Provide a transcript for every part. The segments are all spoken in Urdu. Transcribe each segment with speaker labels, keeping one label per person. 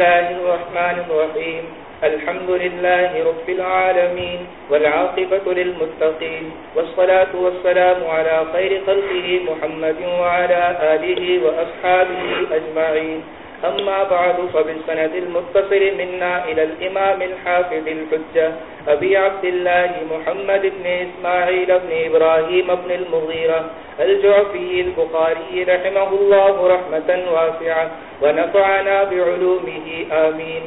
Speaker 1: الله الرحمن الرحيم. الحمد لله رب العالمين والعاقبة للمتقين والصلاة والسلام على خير خلقه محمد وعلى آله وأصحابه أجمعين. أما بعد، فبالسند المتصل منا إلى الإمام الحافظ الحجة أبي عبد الله محمد بن إسماعيل بن إبراهيم بن المغيرة الجعفي البخاري رحمه الله رحمة واسعة، ونفعنا بعلومه، آمين.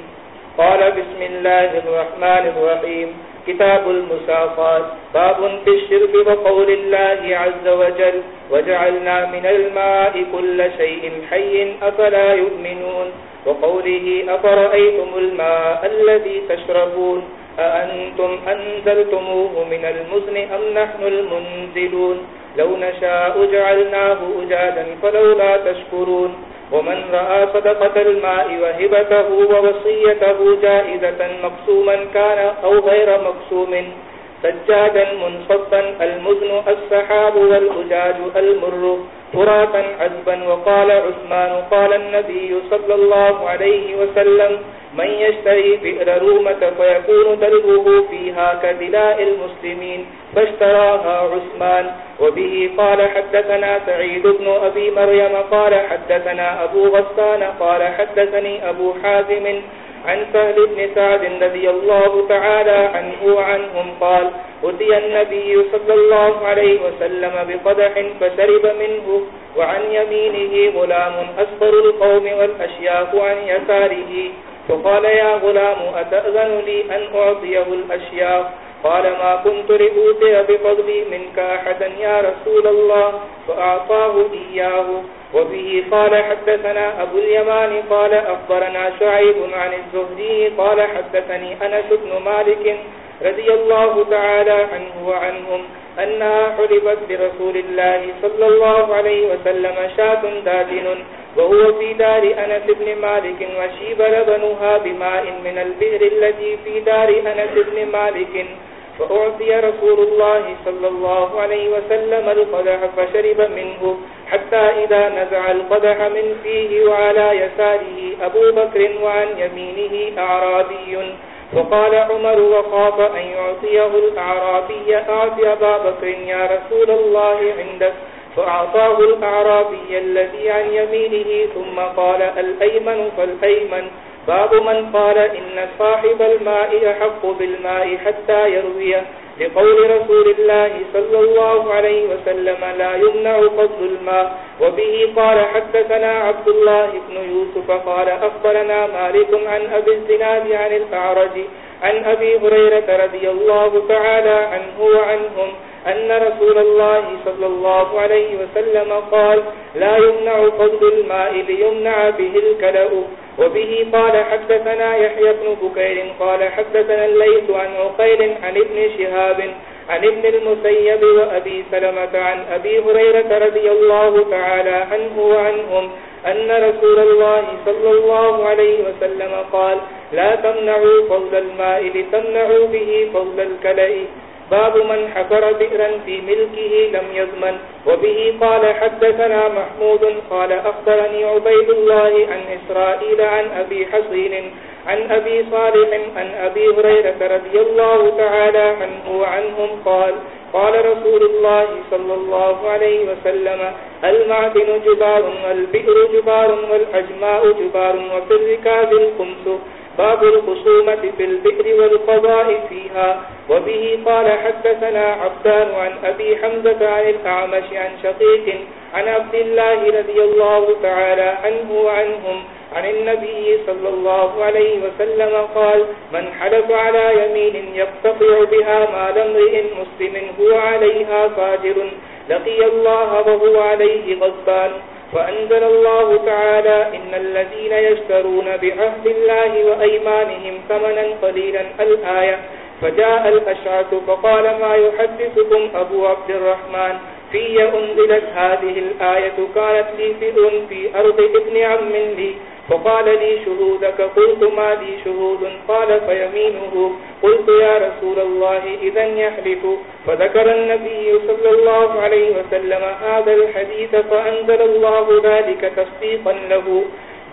Speaker 1: قال بسم الله الرحمن الرحيم. كتاب المسافات باب في الشرك وقول الله عز وجل وجعلنا من الماء كل شيء حي، أفلا يؤمنون؟ وقوله أفرأيتم الماء الذي تشربون؟ أأنتم أنزلتموه من المزن أم نحن المنزلون؟ لو نشاء جعلناه أجادا فلولا تشكرون. ومن رأى صدقة الماء وهبته ووصيته جائزة مقسوما كان أو غير مقسوم سجادا منصبا المزن السحاب والأجاج المر فراتا عزبا وقال عثمان، قال النبي صلى الله عليه وسلم، من يشتري بئر رومة فيكون دلبه فيها كدلاء المسلمين، فاشتراها عثمان. وبه قال، حدثنا سعيد بن أبي مريم، قال حدثنا أبو غسان، قال حدثني أبو حازم عن سهل بن سعد رضي الله تعالى عنه وعنهم قال، أتي النبي صلى الله عليه وسلم بقدح فشرب منه، وعن يمينه غلام أسفر القوم والأشياف عن يساره. فقال، يا غلام، أتأذن لي أن أعطيه الأشياف قال، ما كنت لأوتي بفضلي منك أحدا يا رسول الله، فأعطاه إياه. وبه قال حدثنا أبو اليمان قال أخبرنا شعيب عن الزهدي قال حدثني أنس بن مالك رضي الله تعالى عنه وعنهم أنها حلبت برسول الله صلى الله عليه وسلم شاة دادن وهو في دار أنس بن مالك وشيب لبنها بماء من البئر التي في دار أنس بن مالك. فأعطي رسول الله صلى الله عليه وسلم القدح فشرب منه. حتى إذا نزع القدح من فيه وعلى يساره أبو بكر وعن يمينه أعرابي. وقال عمر وخاف أن يعطيه الأعرابي. أعطي أبا بكر يا رسول الله عندك. فأعطاه الأعرابي الذي عن يمينه. ثم قال الأيمن فالأيمن. باب من قال إن صاحب الماء يحق بالماء حتى يرويه. لقول رسول الله صلى الله عليه وسلم لا يمنع قصد الماء، وبه قال حدثنا عبد الله بن يوسف قال أخبرنا مالك عن أبي الزناد عن الأعرج عن أبي هريرة رضي الله تعالى عنه وعنهم أن رسول الله صلى الله عليه وسلم قال لا يمنع قصد الماء ليمنع به الكلأ. وبه قال حدثنا يحيى بن بكير قال حدثنا الليث عن عقيل عن ابن شهاب عن ابن المسيب وأبي سلمة عن أبي هريرة رضي الله تعالى عنه وعنهم أن رسول الله صلى الله عليه وسلم قال لا تمنعوا فضل الماء لتمنعوا به فضل الكلئ باب من حفر بئرا في ملكه لم يضمن وبه قال حدثنا محمود، قال أخبرني عبيد الله عن إسرائيل عن أبي حصين، عن أبي صالح، عن أبي هريرة رضي الله تعالى عنه وعنهم قال قال رسول الله صلى الله عليه وسلم المعدن جبار والبئر جبار والأجماء جبار وفي الركاب الخمس. باب الخصومة في البئر والقضاء فيها. وبه قال حدثنا عبدان عن أبي حمزة عن الأعمش عن شقيق عن عبد الله رضي الله تعالى عنه وعنهم عن النبي صلى الله عليه وسلم قال من حلف على يمين يقتطع بها ما لمرئ مسلم هو عليها فاجر. لقي الله وهو عليه غضبان. وأنزل الله تعالى إن الذين يشترون بعهد الله وأيمانهم ثمنا قليلا الآية فجاء الأشعث فقال ما يحدثكم أبو عبد الرحمن في أنزلت هذه الآية كانت لي فئر في أرض ابن عم لي فقال لي شهودك قلت ما لي شهود قال فيمينه قلت يا رسول الله إذا يحلف فذكر النبي صلى الله عليه وسلم هذا الحديث فأنزل الله ذلك تصديقا له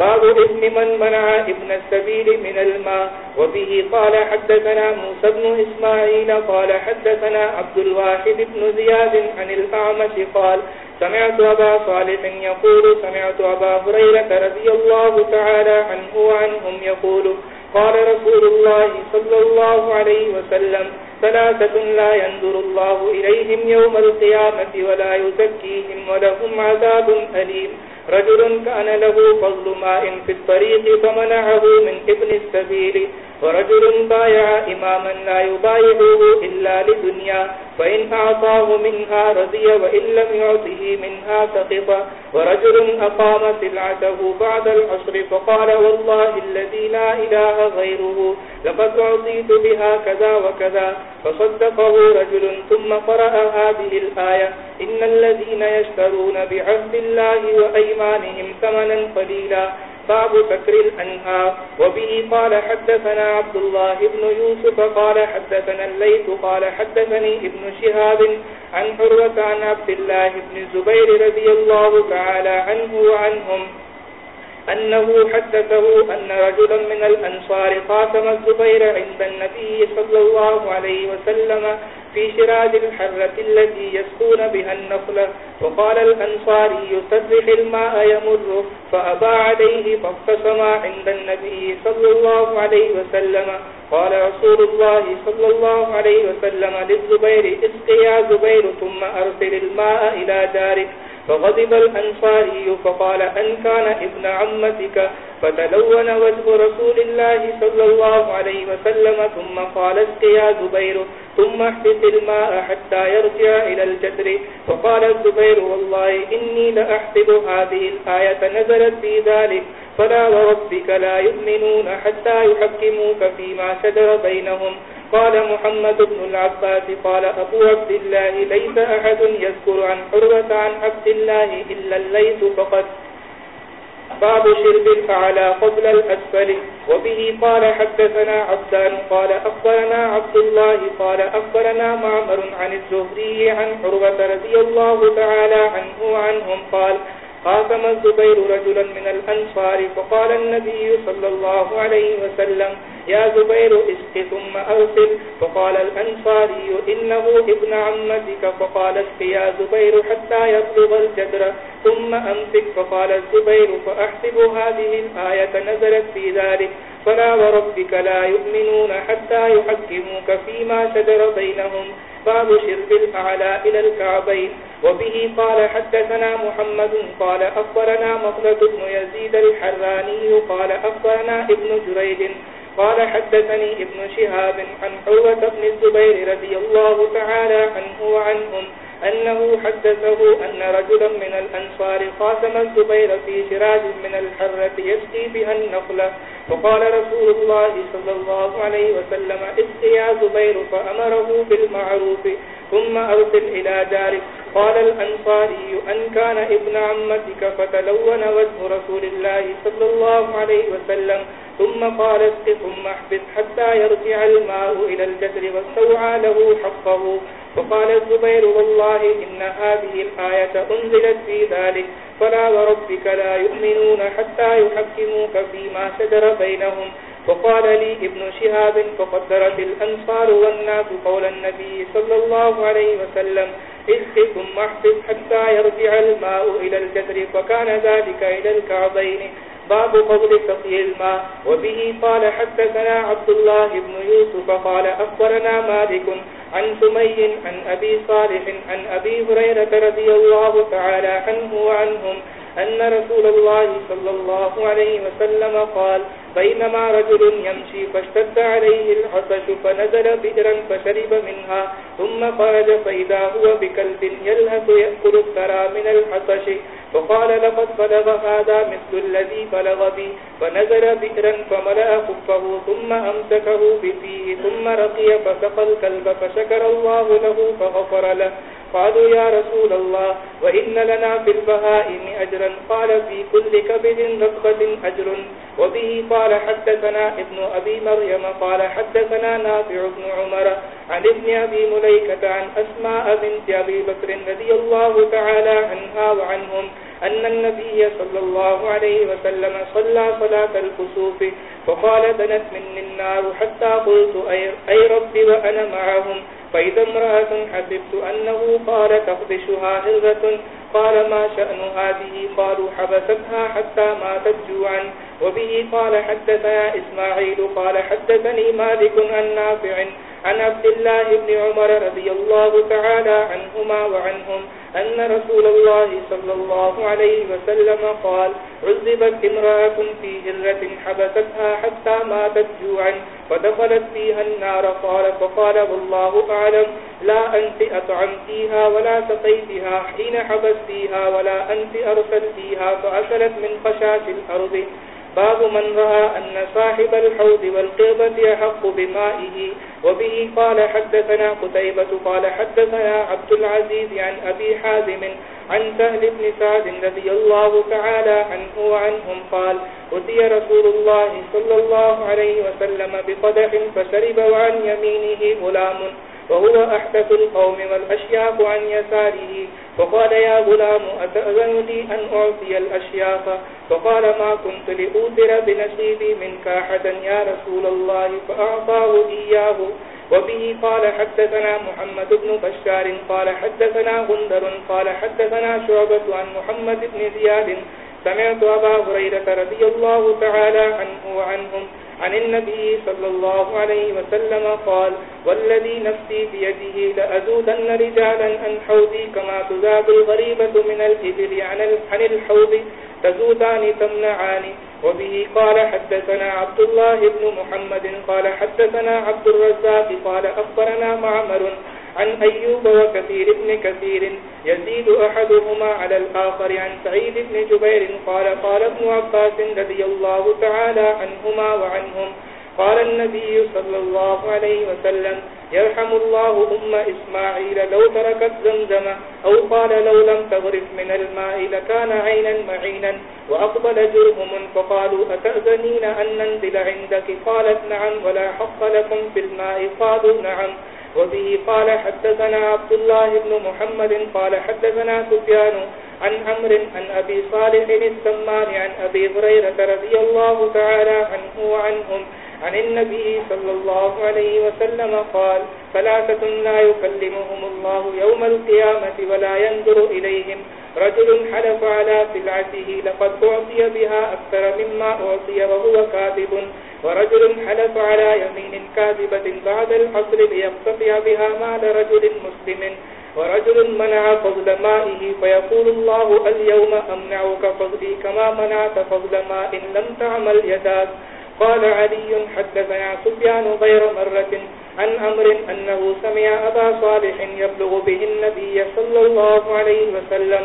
Speaker 1: باب اسم من منع ابن السبيل من الماء، وبه قال حدثنا موسى بن إسماعيل، قال حدثنا عبد الواحد بن زياد عن الأعمش قال سمعت أبا صالح يقول سمعت أبا هريرة رضي الله تعالى عنه وعنهم يقول قال رسول الله صلى الله عليه وسلم ثلاثة لا ينظر الله إليهم يوم القيامة ولا يزكيهم ولهم عذاب أليم. رجل كان له فضل ماء في الطريق فمنعه من ابن السبيل. ورجل بايع إماما لا يبايعه إلا لدنيا. فإن أعطاه منها رضي وإن لم يعطه منها سقط. ورجل أقام سلعته بعد العصر فقال والله الذي لا إله غيره لقد أعطيت بها كذا وكذا. فصدقه رجل ثم قرأ هذه الآية إن الذين يشترون بعهد الله وأيمانهم ثمنا قليلا باب سكر الأنهار. وبه قال حدثنا عبد الله بن يوسف قال حدثنا الليت قال حدثني ابن شهاب عن حروة عن عبد الله بن زبير رضي الله تعالى عنه وعنهم أنه حدثه أن رجلا من الأنصار قاتم الزبير عند النبي صلى الله عليه وسلم في شراج الحرة التي يسكون بها النخلة وقال الأنصاري يسرح الماء يمر، فأبى عليه فاقتسم عند النبي صلى الله عليه وسلم. قال رسول الله صلى الله عليه وسلم للزبير، اسق يا زبير، ثم أرسل الماء إلى دارك. فغضب الأنصاري فقال أن كان ابن عمتك فتلون وجه رسول الله صلى الله عليه وسلم ثم قال اسق يا زبير ثم احبث الماء حتى يرجع إلى الجدر. فقال الزبير والله إني لأحسب هذه الآية نزلت في ذلك. فلا وربك لا يؤمنون حتى يحكموك فيما شدر بينهم. قال محمد بن العباس قال أبو عبد الله ليس أحد يذكر عن حرة عن عبد الله إلا الليس فقط باب شرب الأعلى قبل الأسفل وبه قال حدثنا عبدان قال أخبرنا عبد الله قال أخبرنا معمر عن الزهري عن حربة رضي الله تعالى عنه وعنهم قال قاسم الزبير رجلا من الأنصار فقال النبي صلى الله عليه وسلم يا زبير اسق ثم أرسل. فقال الأنصاري، إنه ابن عمتك. فقال اسق يا زبير حتى يطلب الجدر. ثم أمسك فقال الزبير، فأحسب هذه الآية نزلت في ذلك. فلا وربك لا يؤمنون حتى يحكموك فيما شدر بينهم. باب شرب الأعلى إلى الكعبين. وبه قال حدثنا محمد، قال أخبرنا مخلط بن يزيد الحراني، قال أخبرنا ابن جريد قال حدثني ابن شهاب عن حوة بن الزبير رضي الله تعالى عنه وعنهم أنه حدثه أن رجلا من الأنصار قاسم الزبير في شراج من الحرة يسقي بها النخلة فقال رسول الله صلى الله عليه وسلم اسقي يا زبير فأمره بالمعروف، ثم أرسل إلى دارك قال الأنصاري، أن كان ابن عمتك فتلون وجه رسول الله صلى الله عليه وسلم ثم قال اسق ثم احبث حتى يرجع الماء إلى الجسر واستوعى له حقه. فقال الزبير، والله إن هذه الآية أنزلت في ذلك، فلا وربك لا يؤمنون حتى يحكموك فيما سدر بينهم. فقال لي ابن شهاب، فقدرت الأنصار والناس قول النبي صلى الله عليه وسلم اسق ثم احبث حتى يرجع الماء إلى الجسر، فكان ذلك إلى الكعبين. باب قول سقي الماء وبه قال حدثنا عبد الله بن يوسف قال أخبرنا مالك عن سمي عن أبي صالح عن أبي هريرة رضي الله تعالى عنه وعنهم أن رسول الله صلى الله عليه وسلم قال، بينما رجل يمشي فاشتد عليه العطش فنزل بئرا فشرب منها، ثم خرج فإذا هو بكلب يلهث يأكل الثرى من العطش فقال، لقد بلغ هذا مثل الذي بلغ بي. فنزل بئرا فملأ خفه، ثم أمسكه بفيه، ثم رقي فسقى الكلب فشكر الله له فغفر له. قالوا، يا رسول الله، وإن لنا في البهائم أجرا قال في كل كبد رقبة أجر وبه قال حدثنا ابن أبي مريم قال حدثنا نافع بن عمر عن ابن أبي مليكة عن أسماء بنت أبي بكر رضي الله تعالى عنها وعنهم أن النبي صلى الله عليه وسلم صلى صلاة الكسوف فقال بنت مني النار حتى قلت أي رب وأنا معهم فإذا امرأة حسبت أنه قال تخدشها هرغة قال ما شأن هذه؟ قالوا حبستها حتى ماتت جوعا. وبه قال حدثنا إسماعيل، قال حدثني مالك النافع عن عبد الله بن عمر رضي الله تعالى عنهما وعنهم أن رسول الله صلى الله عليه وسلم قال، عذبت امرأة في هرة حبستها حتى ماتت جوعا فدخلت فيها النار قال، فقال والله أعلم، لا أنت أطعمتيها ولا سقيتها حين حبستيها ولا أنت أرسلتيها فأسلت من خشاش الأرض. باب من رأى أن صاحب الحوض والقربة يحق بمائه، وبه قال حدثنا قتيبة قال حدثنا عبد العزيز عن أبي حازم عن سهل بن سعد رضي الله تعالى عنه وعنهم قال أتي رسول الله صلى الله عليه وسلم بقدح فشرب وعن يمينه غلام. وهو أحدث القوم والأشياق عن يساره. فقال يا غلام أتأذن لي أن أعطي الأشياق فقال، ما كنت لأوثر بنسيبي منك أحدا يا رسول الله، فأعطاه إياه. وبه قال، حدثنا محمد بن بشار، قال، حدثنا غندر، قال، حدثنا شعبة عن محمد بن زياد. سمعت أبا هريرة رضي الله تعالى عنه وعنهم عن النبي صلى الله عليه وسلم قال، والذي نفسي بيده لأزودن رجالا عن حوضي كما تزاد الغريبة من الإبل عن الحوض تزودان تمنعان. وبه قال، حدثنا عبد الله بن محمد، قال حدثنا عبد الرزاق، قال أخبرنا معمر عن أيوب وكثير بن كثير يزيد أحدهما على الآخر عن سعيد بن جبير قال قال ابن عباس رضي الله تعالى عنهما وعنهم قال النبي صلى الله عليه وسلم يرحم الله أم إسماعيل لو تركت زمزم أو قال لو لم تغرف من الماء لكان عينا معينا وأقبل جرهم فقالوا أتأذنين أن ننزل عندك؟ قالت نعم ولا حق لكم في الماء؟ قالوا نعم وبه قال حدثنا عبد الله بن محمد قال حدثنا سفيان عن عمر عن أبي صالح السمان عن أبي هريرة رضي الله تعالى عنه وعنهم عن النبي صلى الله عليه وسلم قال ثلاثة لا يكلمهم الله يوم القيامة ولا ينظر إليهم. رجل حلف على فلعته لقد أعطي بها أكثر مما أعطي وهو كاذب. ورجل حلف على يمين كاذبة بعد الحصر ليقتفع بها مال رجل مسلم. ورجل منع فضل مائه فيقول الله اليوم أمنعك فضلي كما منعت فضل ماء لم تعمل يداك. قال علي حدثنا سفيان غير مرة عن أمر أنه سمع أبا صالح يبلغ به النبي صلى الله عليه وسلم.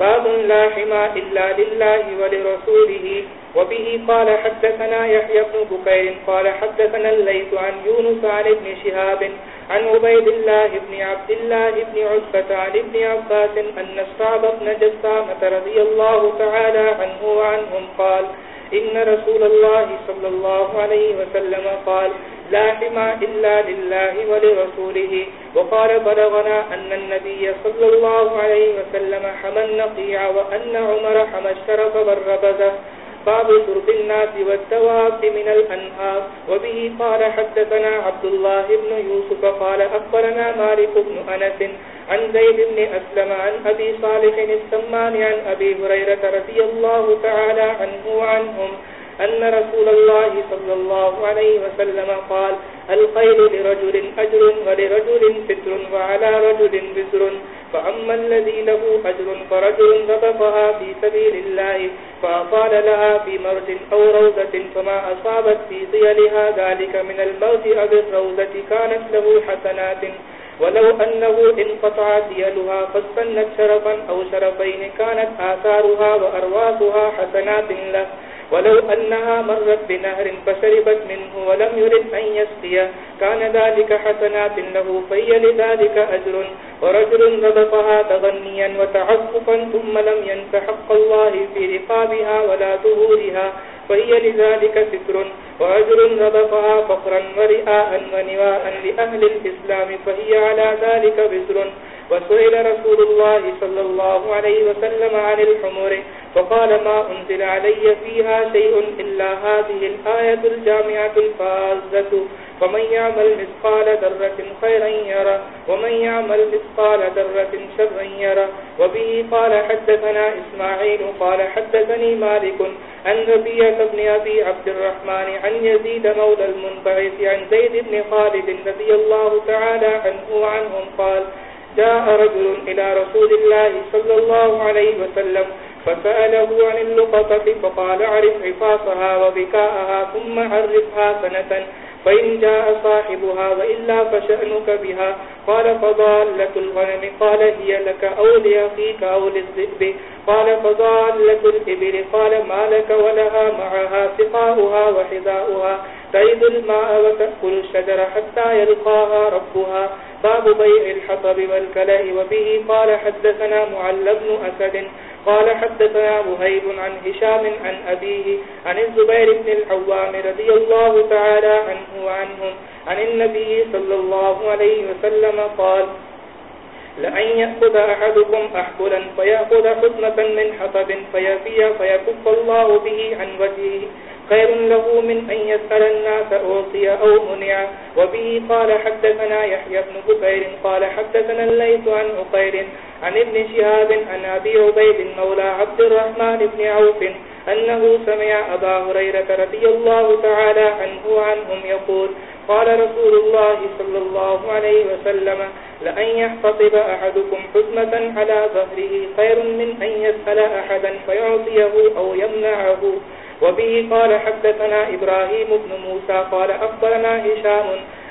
Speaker 1: باب لا حما إلا لله ولرسوله، وبه قال حدثنا يحيى بن بكير قال حدثنا الليث عن يونس عن ابن شهاب عن عبيد الله بن عبد الله بن عزبة عن ابن عباس أن الصعب بن جسامة رضي الله تعالى عنه وعنهم قال إن رسول الله صلى الله عليه وسلم قال لا حما إلا لله ولرسوله. وقال بلغنا أن النبي صلى الله عليه وسلم حمى النقيع وأن عمر حمى الشرف والربزة باب شرب الناس والدواب من الأنهار. وبه قال حدثنا عبد الله بن يوسف قال أخبرنا مالك بن أنس عن زيد بن أسلم عن أبي صالح السمان عن أبي هريرة رضي الله تعالى عنه وعنهم أن رسول الله صلى الله عليه وسلم قال، الخير لرجل أجر ولرجل فتر وعلى رجل بزر فأما الذي له أجر فرجل ربطها في سبيل الله، فأطال لها في مرج أو روزة فما أصابت في ضيلها ذلك من الموت أو الروزة كانت له حسنات. ولو أنه انقطع ديالها فاستنت شرفا أو شرفين، كانت آثارها وأرواثها حسنات له. ولو أنها مرت بنهر فشربت منه ولم يرد أن يسقي، كان ذلك حسنات له في لذلك أجر. ورجل ربطها تغنيا وتعففا ثم لم ينتحق الله في رقابها ولا ظهورها، فهي لذلك ستر. وأجر ربطها فقرا ورئاء ونواء لأهل الإسلام، فهي على ذلك بسر وسئل رسول الله صلى الله عليه وسلم عن الحمور، فقال ما أنزل علي فيها شيء إلا هذه الآية الجامعة الفازة فمن يعمل مثقال ذرة خيرا يرى، ومن يعمل مثقال ذرة شرا يرى. وبه قال حدثنا إسماعيل، قال حدثني مالك عن ربية بن أبي عبد الرحمن عن يزيد مولى المنبعث عن زيد بن خالد رضي الله تعالى عنه وعنهم قال جاء رجل إلى رسول الله صلى الله عليه وسلم فسأله عن اللقطة فقال عرف عفاصها وبكاءها ثم عرفها سنة، فإن جاء صاحبها وإلا فشأنك بها. قال فضالة الغنم، قال هي لك أو لأخيك أو للذئب. قال فضالة الإبل، قال ما لك ولها معها سقاؤها وحذاؤها. تعيد الماء وتأكل الشجر حتى يلقاها ربها. باب بيع الحطب والكلاء وبه قال حدثنا معل بن أسد قال حدثنا مهيب عن هشام عن أبيه عن الزبير بن الحوام رضي الله تعالى عنه وعنهم عن النبي صلى الله عليه وسلم قال، لأن يأخذ أحدكم أحبلا فيأخذ حزمة من حطب فيفي فيكف الله به عن وجهه خير له من أن يسأل الناس أوصي أو منع. وبه قال حدثنا يحيى بن بكير قال حدثنا الليث عن أقير عن ابن شهاب عن أبي عبيد مولى عبد الرحمن بن عوف أنه سمع أبا هريرة رضي الله تعالى عنه وعنهم يقول، قال رسول الله صلى الله عليه وسلم لأن يحتطب أحدكم حزمة على ظهره خير من أن يسأل أحدا فيعطيه أو يمنعه. وبه قال حدثنا إبراهيم بن موسى قال أخبرنا هشام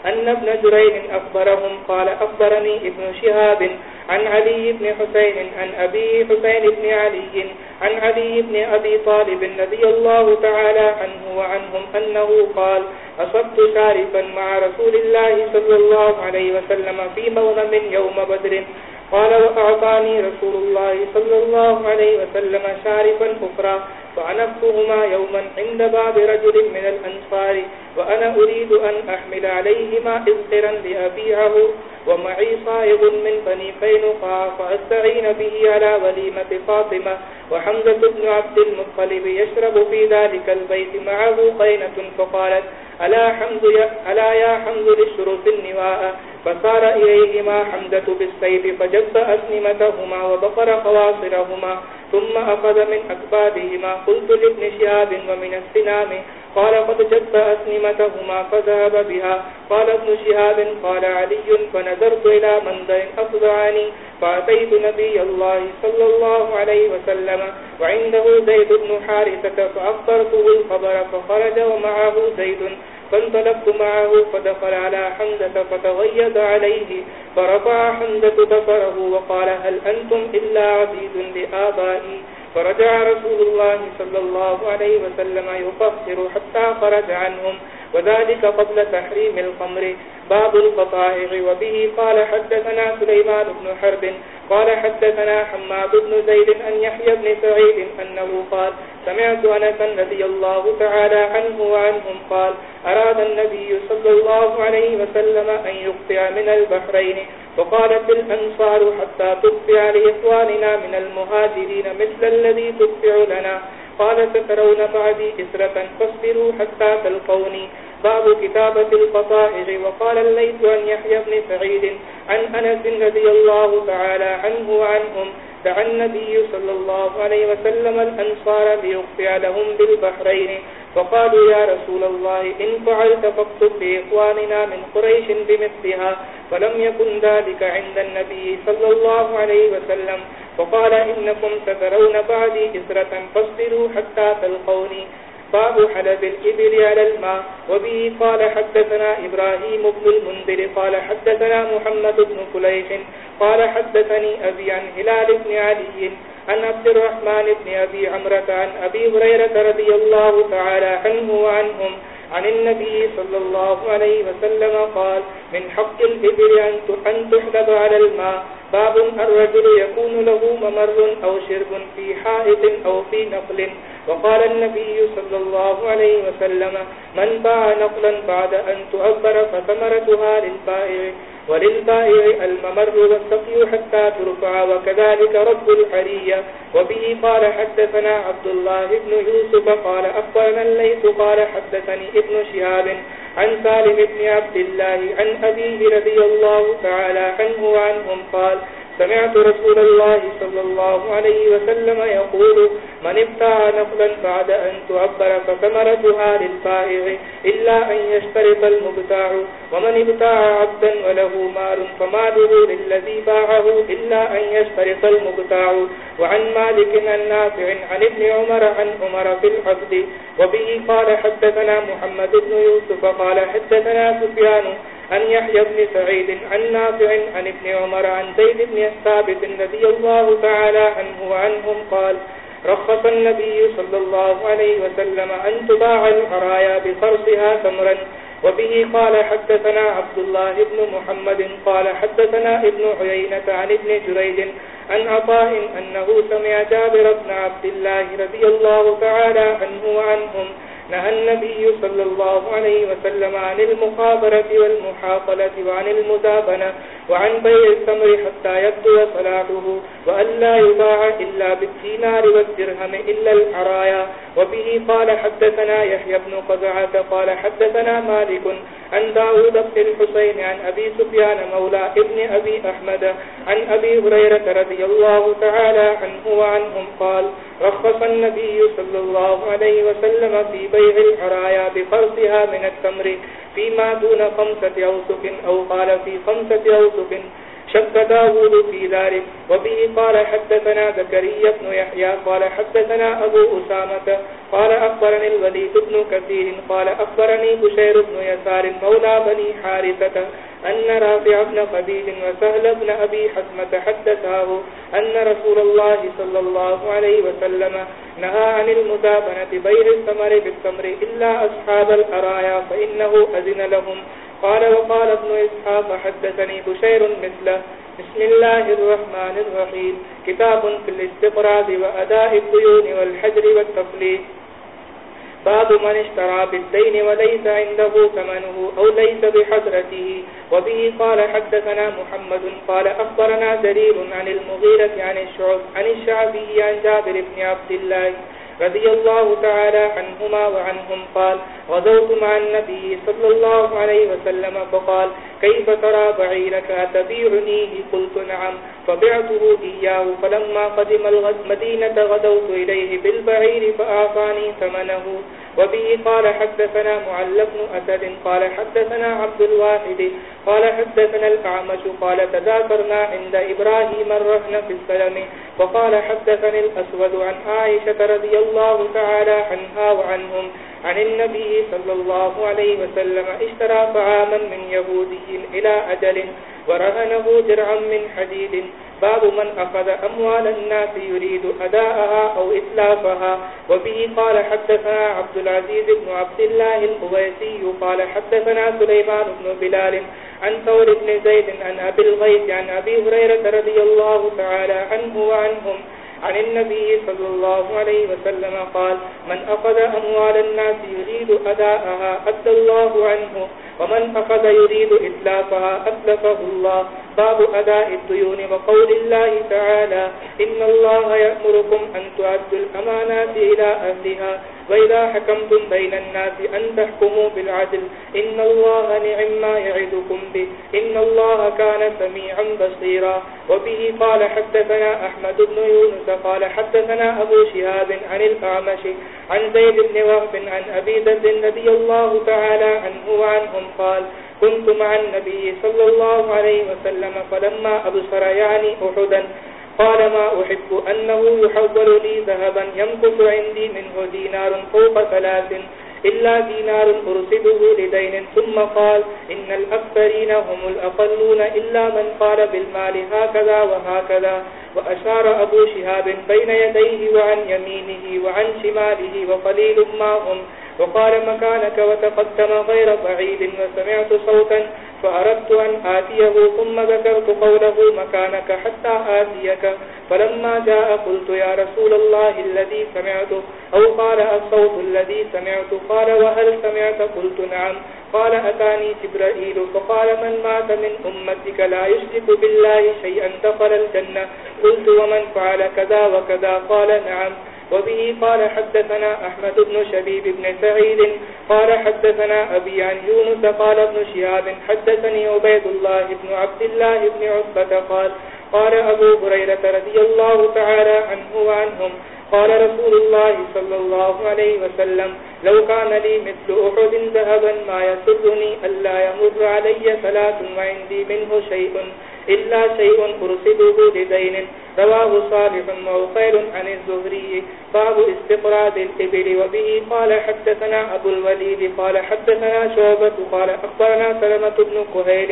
Speaker 1: أن ابن جرين أخبرهم قال أخبرني ابن شهاب عن علي بن حسين عن أبي حسين بن علي عن علي بن أبي طالب نبي الله تعالى عنه وعنهم أنه قال أصبت شارفا مع رسول الله صلى الله عليه وسلم في مغنم يوم بدر. قال وأعطاني رسول الله صلى الله عليه وسلم شارفا أخرى. فعنفتهما يوما عند باب رجل من الأنصار وأنا أريد أن أحمل عليهما إذقرا لأبيعه. ومعي صائغ من بني فينقى فأستعين به على وليمة فاطمة وحمزة بن عبد المطلب يشرب في ذلك البيت معه قينة فقالت ألا, حمد يا, ألا يا حمد للشرف النواء؟ فصار إليهما حمدة بالسيف فجب أسنمتهما وبقر خواصرهما ثم أخذ من أكبادهما قلت لابن شهاب ومن السنام قال قد جب أسنمتهما فذهب بها. قال ابن شهاب، قال علي، فنظرت إلى منظر أفضعني فأتيت نبي الله صلى الله عليه وسلم، وعنده زيد بن حارثة، فأخبرته الخبر، فخرج ومعه زيد، فانطلقت معه، فدخل على حمزة فتغيد عليه، فرفع حمزة بصره وقال هل أنتم إلا عبيد لآبائي؟ فرجع رسول الله صلى الله عليه وسلم يفخر حتى خرج عنهم. وذلك قبل تحريم الخمر. باب القطائع. وبه قال حدثنا سليمان بن حرب قال حدثنا حماد بن زيد أن يحيى بن سعيد أنه قال سمعت أنسا رضي الله تعالى عنه وعنهم قال أراد النبي صلى الله عليه وسلم أن يقطع من البحرين فقالت الأنصار حتى تقطع لإخواننا من المهاجرين مثل الذي تقطع لنا قال سترون بعدي إسرة فاصبروا حتى تلقوني باب كتابة القطائع وقال الليت أن يحيى بن سعيد عن أنس رضي الله تعالى عنه وعنهم، دعا النبي صلى الله عليه وسلم الأنصار ليقفع لهم بالبحرين فقالوا يا رسول الله، إن فعلت فاكتب لإخواننا من قريش بمثلها، فلم يكن ذلك عند النبي صلى الله عليه وسلم، فقال إنكم سترون بعدي إسرة فاصبروا حتى تلقوني. باب حلب الإبل على الماء، وبه قال حدثنا إبراهيم بن المنذر، قال حدثنا محمد بن فليح قال حدثني أبي عن هلال بن علي، عن عبد الرحمن بن أبي عمرة، عن أبي هريرة رضي الله تعالى عنه وعنهم عن النبي صلى الله عليه وسلم قال، من حق الإبل أن تحلب على الماء، باب الرجل يكون له ممر أو شرب في حائط أو في نقل وقال النبي صلى الله عليه وسلم، من باع نقلا بعد أن تؤبر فثمرتها للبائع. وللبائع الممر والسقي حتى ترفع، وكذلك رب الحرية. وبه قال حدثنا عبد الله بن يوسف قال أخبرنا الليس قال حدثني ابن شهاب عن سالم بن عبد الله عن أبيه رضي الله تعالى عنه وعنهم قال سمعت رسول الله صلى الله عليه وسلم يقول، من ابتاع نقلا بعد أن تعبر فثمرتها للبائع إلا أن يشترط المبتاع، ومن ابتاع عبدا وله مال فماله للذي باعه إلا أن يشترط المبتاع. وعن مالك النافع عن ابن عمر عن عمر في الحفظ وبه قال حدثنا محمد بن يوسف، قال حدثنا سفيان أن يحيى بن سعيد، عن نافع، عن ابن عمر، عن زيد بن الثابت رضي الله تعالى عنه وعنهم قال رخص النبي صلى الله عليه وسلم أن تباع الحرايا بفرصها ثمرا وبه قال حدثنا عبد الله بن محمد، قال حدثنا ابن عيينة عن ابن جريد عن عطاء أنه سمع جابر بن عبد الله رضي الله تعالى عنه وعنهم نهى النبي صلى الله عليه وسلم عن المخابرة والمحاقلة وعن المذابنة وعن بيع الثمر حتى يبدو صلاحه وأن لا يباع إلا بالدينار والدرهم إلا الحرايا. وبه قال حدثنا يحيى بن قزعة قال حدثنا مالك عن داود بن الحسين عن أبي سفيان مولى ابن أبي أحمد عن أبي هريرة رضي الله تعالى عنه وعنهم قال رخص النبي صلى الله عليه وسلم في بيع الحرايا بفرصها من التمر فيما دون خمسة أوسف أو قال في خمسة أوسك شك داود في ذلك، وبه قال حدثنا ذكرية بن يحيى، قال حدثنا أبو أسامة، قال أخبرني الوليد بن كثير، قال أخبرني بشير بن يسار مولى بني حارثة، أن رافع بن قبيل وسهل بن أبي حسمة حدثاه أن رسول الله صلى الله عليه وسلم نهى عن المدابنة بيع الثمر بالثمر إلا أصحاب الأرايا فإنه أذن لهم قال وقال ابن إسحاق حدثني بشير مثله. بسم الله الرحمن الرحيم. كتاب في الاستقراض وأداء الديون والحجر والتفليق باب من اشترى بالدين وليس عنده ثمنه أو ليس بحضرته. وبه قال حدثنا محمد قال أخبرنا دليل عن المغيرة عن الشعب عن الشعبي عن جابر بن عبد الله. رضي الله تعالى عنهما وعنهم قال غزوت مع النبي صلى الله عليه وسلم، فقال كيف ترى بعيرك أتبيعني قلت، نعم فبعته إياه فلما قدم المدينة غدوت إليه بالبعير فآفاني ثمنه وبه قال حدثنا معلق أسد، قال حدثنا عبد الواحد، قال حدثنا الأعمش، قال تذاكرنا عند إبراهيم الرهن في السلم، وقال حدثني الأسود عن عائشة رضي الله تعالى عنها وعنهم، عن النبي صلى الله عليه وسلم اشترى طعاما من يهودي إلى أجل، ورهنه درعا من حديد. باب من أخذ أموال الناس يريد أداءها أو إسلافها وبه قال حدثنا عبد العزيز بن عبد الله القويسي قال حدثنا سليمان بن بلال عن ثور بن زيد عن أبي الغيث عن أبي هريرة رضي الله تعالى عنه وعنهم عن النبي صلى الله عليه وسلم قال، من أخذ أموال الناس يريد أداءها أدى الله عنه، ومن أخذ يريد إتلافها أتلفه الله. باب أداء الديون وقول الله تعالى، إن الله يأمركم أن تؤدوا الأمانات إلى أهلها وإذا حكمتم بين الناس أن تحكموا بالعدل إن الله نعم ما يعدكم به إن الله كان سميعا بصيرا وبه قال حدثنا أحمد بن يونس قال حدثنا أبو شهاب عن الأعمش عن زيد بن وهب عن أبي ذر نبي الله تعالى عنه وعنهم قال كنت مع النبي صلى الله عليه وسلم فلما أبصر يعني أحدا قال ما أحب أنه يحول لي ذهبا ينقص عندي منه دينار فوق ثلاث إلا دينار أرسده لدين. ثم قال إن الأكثرين هم الأقلون إلا من قال بالمال هكذا وهكذا. وأشار أبو شهاب بين يديه وعن يمينه وعن شماله وقليل ما هم، وقال مكانك وتقدم غير بعيد وسمعت صوتا فأردت أن آتيه، ثم ذكرت قوله مكانك حتى آتيك. فلما جاء قلت يا رسول الله الذي سمعت، أو قال الصوت الذي سمعت؟ قال وهل سمعت؟ قلت نعم. قال أتاني جبرائيل، فقال من مات من أمتك لا يشرك بالله شيئا دخل الجنة. قلت ومن فعل كذا وكذا قال نعم. وبه قال حدثنا أحمد بن شبيب بن سعيد قال حدثنا أبي عن يونس قال ابن شهاب حدثني عبيد الله بن عبد الله بن عصبة قال قال أبو بريرة رضي الله تعالى عنه وعنهم قال رسول الله صلى الله عليه وسلم لو كان لي مثل أحد ذهبا ما يسرني ألا يمر علي ثلاث وعندي منه شيء إلا شيء أرسده لدين رواه صالح وخير عن الزهري. باب استقراد الإبل وبه. قال حدثنا أبو الوليد. قال حدثنا شعبة. قال أخبرنا سلمة بن كهيل.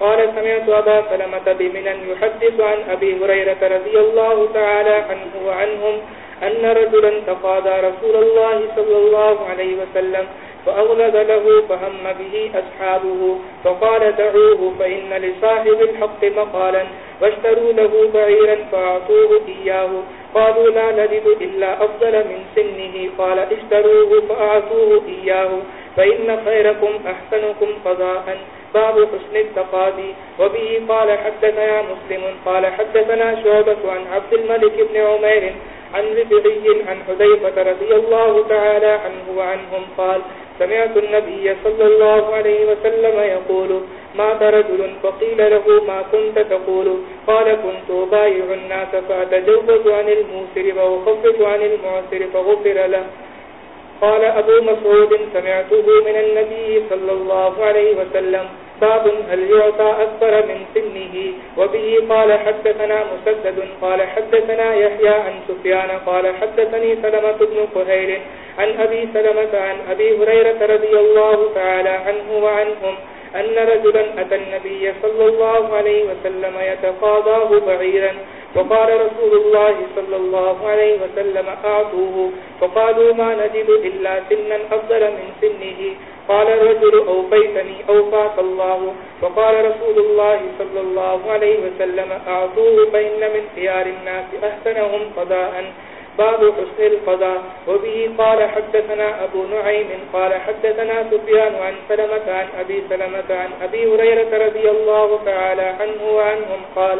Speaker 1: قال سمعت أبا سلمة بمنا يحدث عن أبي هريرة رضي الله تعالى عنه وعنهم أن رجلا تقاضى رسول الله صلى الله عليه وسلم فأغلد له فهم به أصحابه فقال دعوه فإن لصاحب الحق مقالا واشتروا له بعيرا فأعطوه إياه قالوا لا نجد إلا أفضل من سنه قال اشتروه فأعطوه إياه فإن خيركم أحسنكم قضاء باب حسن التقاضي. وبه قال حدثنا مسلم، قال حدثنا شعبة عن عبد الملك بن عمير عن ربعي عن حذيفة رضي الله تعالى عنه وعنهم قال سمعت النبي صلى الله عليه وسلم يقول مات رجل فقيل له ما كنت تقول؟ قال كنت بايع الناس فأتجوز عن الموسر وأخفف عن المعسر فغفر له. قال أبو مسعود سمعته من النبي صلى الله عليه وسلم، باب هل يعطى أكبر من سنه؟ وبه قال حدثنا مسدد، قال حدثنا يحيى عن سفيان، قال حدثني سلمة بن قهير عن أبي سلمة عن أبي هريرة رضي الله تعالى عنه وعنهم أن رجلا أتى النبي صلى الله عليه وسلم يتقاضاه بعيرا. فقال رسول الله صلى الله عليه وسلم أعطوه فقالوا ما نجد إلا سنا أفضل من سنه. قال الرجل أوفيتني، أوفاك الله. فقال رسول الله صلى الله عليه وسلم أعطوه فإن من خيار الناس أحسنهم قضاء. باب حسن القضاء. وبه قال حدثنا أبو نعيم، قال حدثنا سفيان عن سلمة عن أبي سلمة عن أبي هريرة رضي الله تعالى عنه وعنهم قال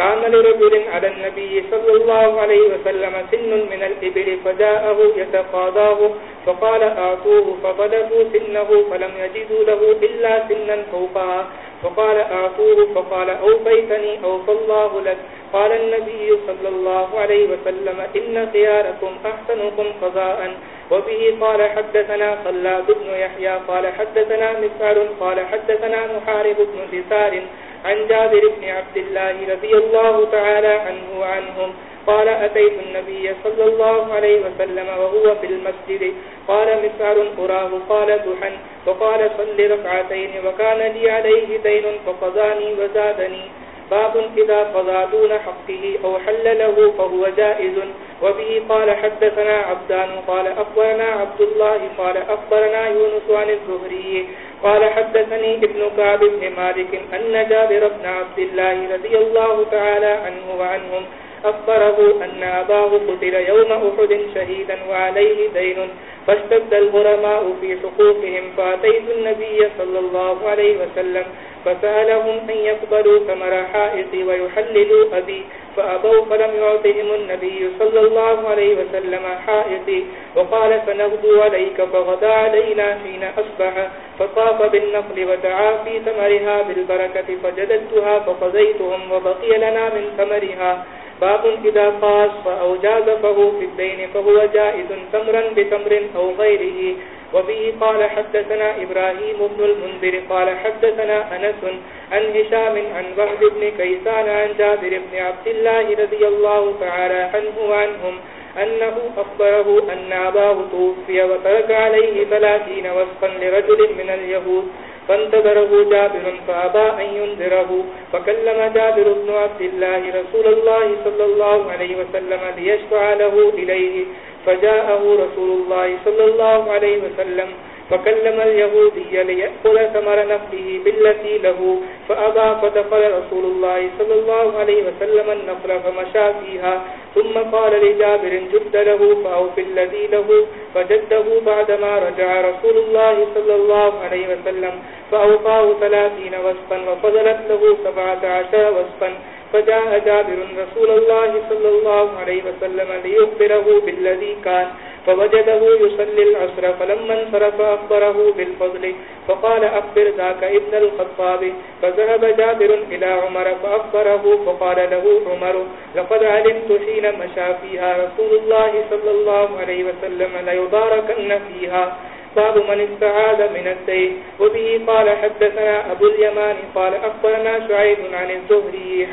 Speaker 1: كان لرجل على النبي صلى الله عليه وسلم سن من الإبل فجاءه يتقاضاه فقال أعطوه فطلبوا سنه فلم يجدوا له إلا سنا فوقها فقال أعطوه، فقال أوفيتني أوفى الله لك. قال النبي صلى الله عليه وسلم، إن خياركم أحسنكم قضاء. وبه قال حدثنا خلاد بن يحيى، قال حدثنا مسعر، قال حدثنا محارب بن بسار عن جابر بن عبد الله رضي الله تعالى عنه وعنهم. قال أتيت النبي صلى الله عليه وسلم وهو في المسجد. قال مسعر قراه قال دحن. فقال صل رفعتين وكان لي عليه دين فقضاني وزادني. باب إذا قضى دون حقه أو حل له فهو جائز. وبه قال حدثنا عبدان قال أخبرنا عبد الله قال أخبرنا يونس عن الزهري. قال حدثني ابن كعب بن مالك أن جابر بن عبد الله رضي الله تعالى عنه وعنهم أخبره أن أباه قتل يوم أحد شهيدا وعليه دين فاشتد الغرماء في حقوقهم فأتيت النبي صلى الله عليه وسلم فسألهم أن يقبلوا ثمر حائطي ويحللوا أبي فأبوا فلم يعطهم النبي صلى الله عليه وسلم حائطي وقال فنغدو عليك فغدا علينا حين أصبح فطاف بالنقل ودعا في ثمرها بالبركة فجددتها فقضيتهم وبقي لنا من ثمرها. باب إذا قاص أو جاز فهو في الدين فهو جائز تمرا بتمر أو غيره. وفيه قال حدثنا إبراهيم بن المنذر قال حدثنا أنس عن هشام عن وهب بن كيسان عن جابر بن عبد الله رضي الله تعالى عنه وعنهم أنه أخبره أن أباه توفي وترك عليه ثلاثين وصفا لرجل من اليهود، فانتظره جابر فأبى أن ينذره، فكلم جابر بن عبد الله رسول الله صلى الله عليه وسلم ليشفع له إليه فجاءه رسول الله صلى الله عليه وسلم فكلم اليهودي ليأخذ ثمر نفسه بالتي له فأبى فدخل رسول الله صلى الله عليه وسلم النفر فمشى فيها ثم قال لجابر جد له فأوف الذي له فجده بعدما رجع رسول الله صلى الله عليه وسلم فأوقاه ثلاثين وصفا وفضلت له سبعة عشر وصفا فجاء جابر رسول الله صلى الله عليه وسلم ليخبره بالذي كان فوجده يصلي العصر فلما انصرف أخبره بالفضل فقال أخبر ذاك ابن الخطاب فذهب جابر إلى عمر فأخبره فقال له عمر، لقد علمت حين مشى فيها رسول الله صلى الله عليه وسلم ليباركن فيها. باب من استعاد من الدين وبه قال حدثنا أبو اليمان قال أخبرنا شعيد عن الزهري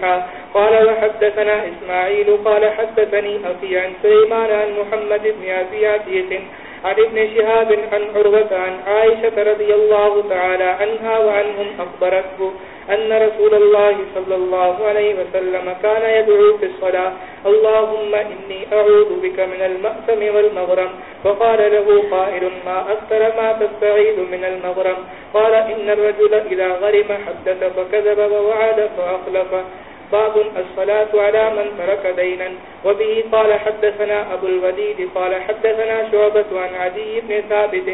Speaker 1: قال وحدثنا إسماعيل قال حدثني أفي عن سليمان عن محمد بن أبي عتيق عن ابن شهاب عن عروة عن عائشة رضي الله تعالى عنها وعنهم أخبرته أن رسول الله صلى الله عليه وسلم كان يدعو في الصلاة، اللهم إني أعوذ بك من المأثم والمغرم. فقال له قائل، ما أكثر ما تستعيد من المغرم؟ قال، إن الرجل إذا غرم حدث فكذب ووعد فأخلف. باب الصلاة على من ترك دينا. وبه قال حدثنا أبو الوديد قال حدثنا شعبة عن عدي بن ثابت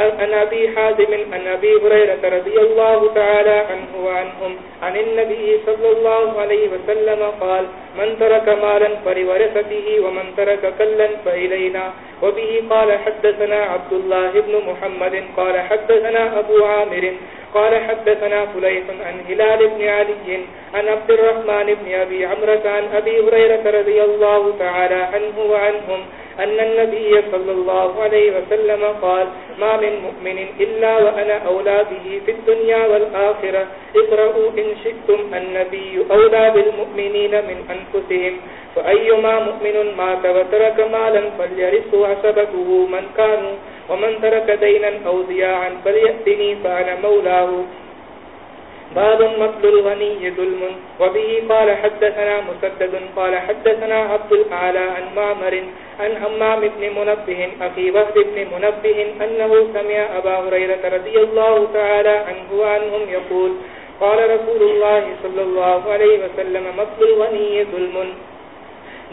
Speaker 1: عن أبي حازم عن أبي هريرة رضي الله تعالى عنه وعنهم عن النبي صلى الله عليه وسلم قال، من ترك مالا فلورثته ومن ترك كلا فإلينا. وبه قال، حدثنا عبد الله بن محمد. قال، حدثنا أبو عامر. قال، حدثنا فليح عن هلال بن علي عن عبد الرحمن بن أبي عمرة عن أبي هريرة رضي الله تعالى عنه وعنهم أن النبي صلى الله عليه وسلم قال، ما من مؤمن إلا وأنا أولى به في الدنيا والآخرة. اقرأوا إن شئتم، النبي أولى بالمؤمنين من أنفسهم. فأيما مؤمن مات وترك مالا فليرسوا عسبته من كانوا، ومن ترك دينا أو ضياعا فليأتني فأنا مولاه. باب مطل الغني ظلم. وبه قال حدثنا مسدد، قال حدثنا عبد الأعلى عن معمر، عن همام بن منبه، أخي وهد بن منبه، أنه سمع أبا هريرة رضي الله تعالى عنه وعنهم يقول قال رسول الله صلى الله عليه وسلم مطل الغني ظلم.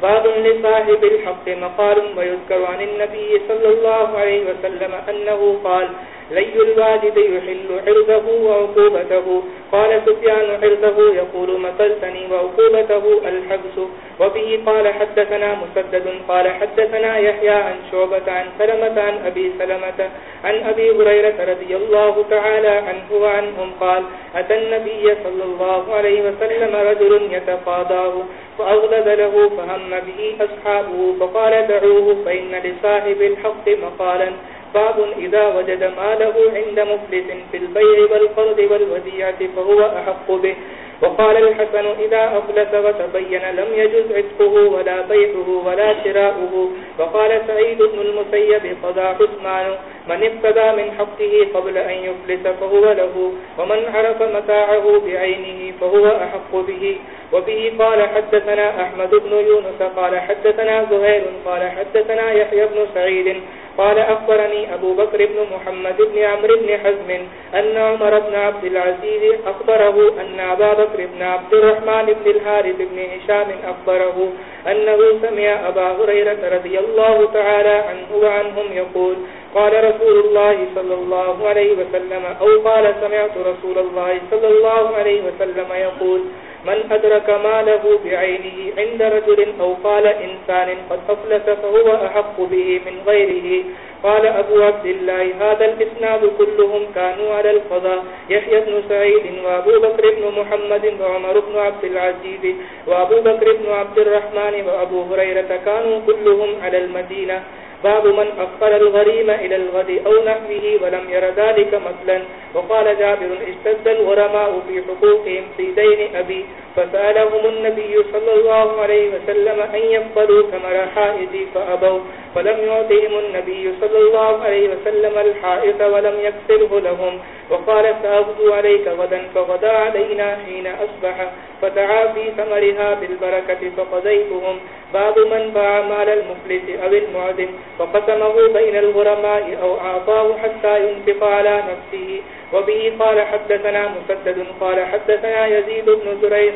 Speaker 1: باب لصاحب الحق مقال ويذكر عن النبي صلى الله عليه وسلم أنه قال لي الواجد يحل عرضه وعقوبته. قال سفيان عرضه. يقول مثلتني وعقوبته الحبس. وبه قال حدثنا مسدد. قال حدثنا يحيى عن شعبة عن سلمة عن أبي سلمة عن أبي هريرة رضي الله تعالى عنه وعنهم قال أتى النبي صلى الله عليه وسلم رجل يتقاضاه فأغلب له فهم به أصحابه فقال دعوه فإن لصاحب الحق مقالا. باب إذا وجد ماله عند مفلس في البيع والقرض والوديعة فهو أحق به. وقال الحسن إذا أفلس وتبين لم يجز عتقه ولا بيعه ولا شراؤه. وقال سعيد بن المسيب قضى حسمان من ابتدى من حقه قبل أن يفلس فهو له، ومن عرف متاعه بعينه فهو أحق به. وبه قال حدثنا أحمد بن يونس، قال حدثنا زهير، قال حدثنا يحيى بن سعيد، قال أخبرني أبو بكر بن محمد بن عمر بن حزم أن عمر بن عبد العزيز أخبره أن أبا بكر بن عبد الرحمن بن الحارث بن هشام أخبره أنه سمع أبا هريرة رضي الله تعالى عنه وعنهم يقول قال رسول الله صلى الله عليه وسلم أو قال سمعت رسول الله صلى الله عليه وسلم يقول من أدرك ماله بعينه عند رجل أو قال إنسان قد أفلس فهو أحق به من غيره قال أبو عبد الله هذا الإسناد كلهم كانوا على القضاء يحيى بن سعيد وأبو بكر بن محمد وعمر بن عبد العزيز وأبو بكر بن عبد الرحمن وأبو هريرة كانوا كلهم على المدينة باب من أخر الغريم إلى الغد أو نحوه ولم ير ذلك مثلا. وقال جابر اشتد الغرماء في حقوقهم في دين أبي. فسألهم النبي صلى الله عليه وسلم أن يفضلوا كمر حائد فأبوا. فلم يعطهم النبي صلى الله عليه وسلم الحائط ولم يكسره لهم. وقال سأغدو عليك غدا فغدا علينا حين أصبح. فتعا في ثمرها بالبركة فقضيتهم. باب من باع مال المفلس أو المعدم فقسمه بين الغرماء أو أعطاه حتى ينفق على نفسه. وبه قال حدثنا مسدد، قال حدثنا يزيد بن زريح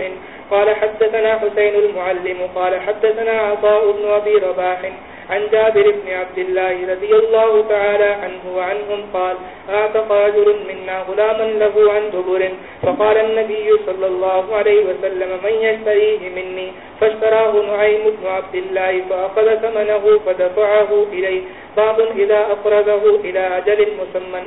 Speaker 1: قال حدثنا حسين المعلم، قال حدثنا عطاء بن أبي رباح عن جابر بن عبد الله رضي الله تعالى عنه وعنهم قال أعتق رجل منا غلاما له عن دبر. فقال النبي صلى الله عليه وسلم من يشتريه مني؟ فاشتراه نعيم بن عبد الله فأخذ ثمنه فدفعه إليه باب إذا أقربه إلى أجل مسمى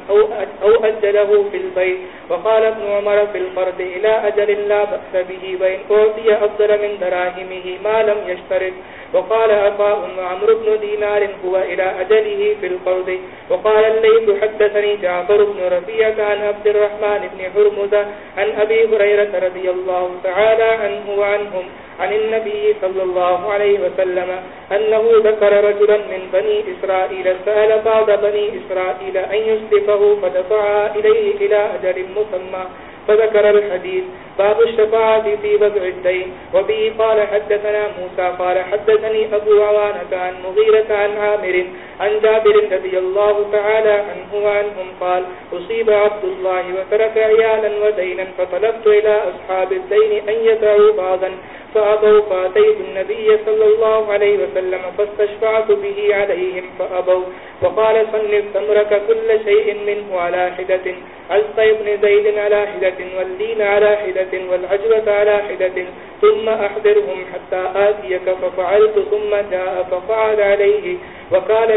Speaker 1: أو أجله في البيت. وقال ابن عمر في القرد إلى أجل لا بأس به بين أعطي أفضل من دراهمه ما لم يشترك وقال أفاء عمر بن دينار هو إلى أجله في القرد وقال الليل حدثني جعفر بن رفية عن عبد الرحمن بن حرمزة عن أبي هريرة رضي الله تعالى عنه وعنهم عن النبي صلى الله عليه وسلم أنه ذكر رجلا من بني إسرائيل إسرائيل سأل بعض بني إسرائيل أن يسلفه فدفع إليه إلى أجل مسمى، فذكر الحديث باب الشفاعة في بذع الدين، وبه قال حدثنا موسى، قال حدثني أبو عوانة عن مغيرة عن عامر عن جابر رضي الله تعالى عنه وعنهم قال أصيب عبد الله وترك عيالا ودينا، فطلبت إلى أصحاب الدين أن يدعوا بعضا فأبوا فأتيت النبي صلى الله عليه وسلم فاستشفعت به عليهم فأبوا وقال صنف تمرك كل شيء منه على حدة، ألقى ابن زيد على حدة والدين على حدة، والعجوة على حدة، ثم أحضرهم حتى آتيك ففعلت، ثم جاء ففعل عليه، وقال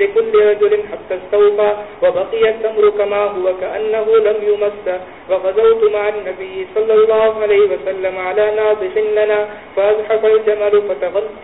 Speaker 1: لكل رجل حتى استوفى، وبقي التمر كما هو، كأنه لم يمس، وغزوت مع النبي صلى الله عليه وسلم على ناضح لنا، فأزحف الجمل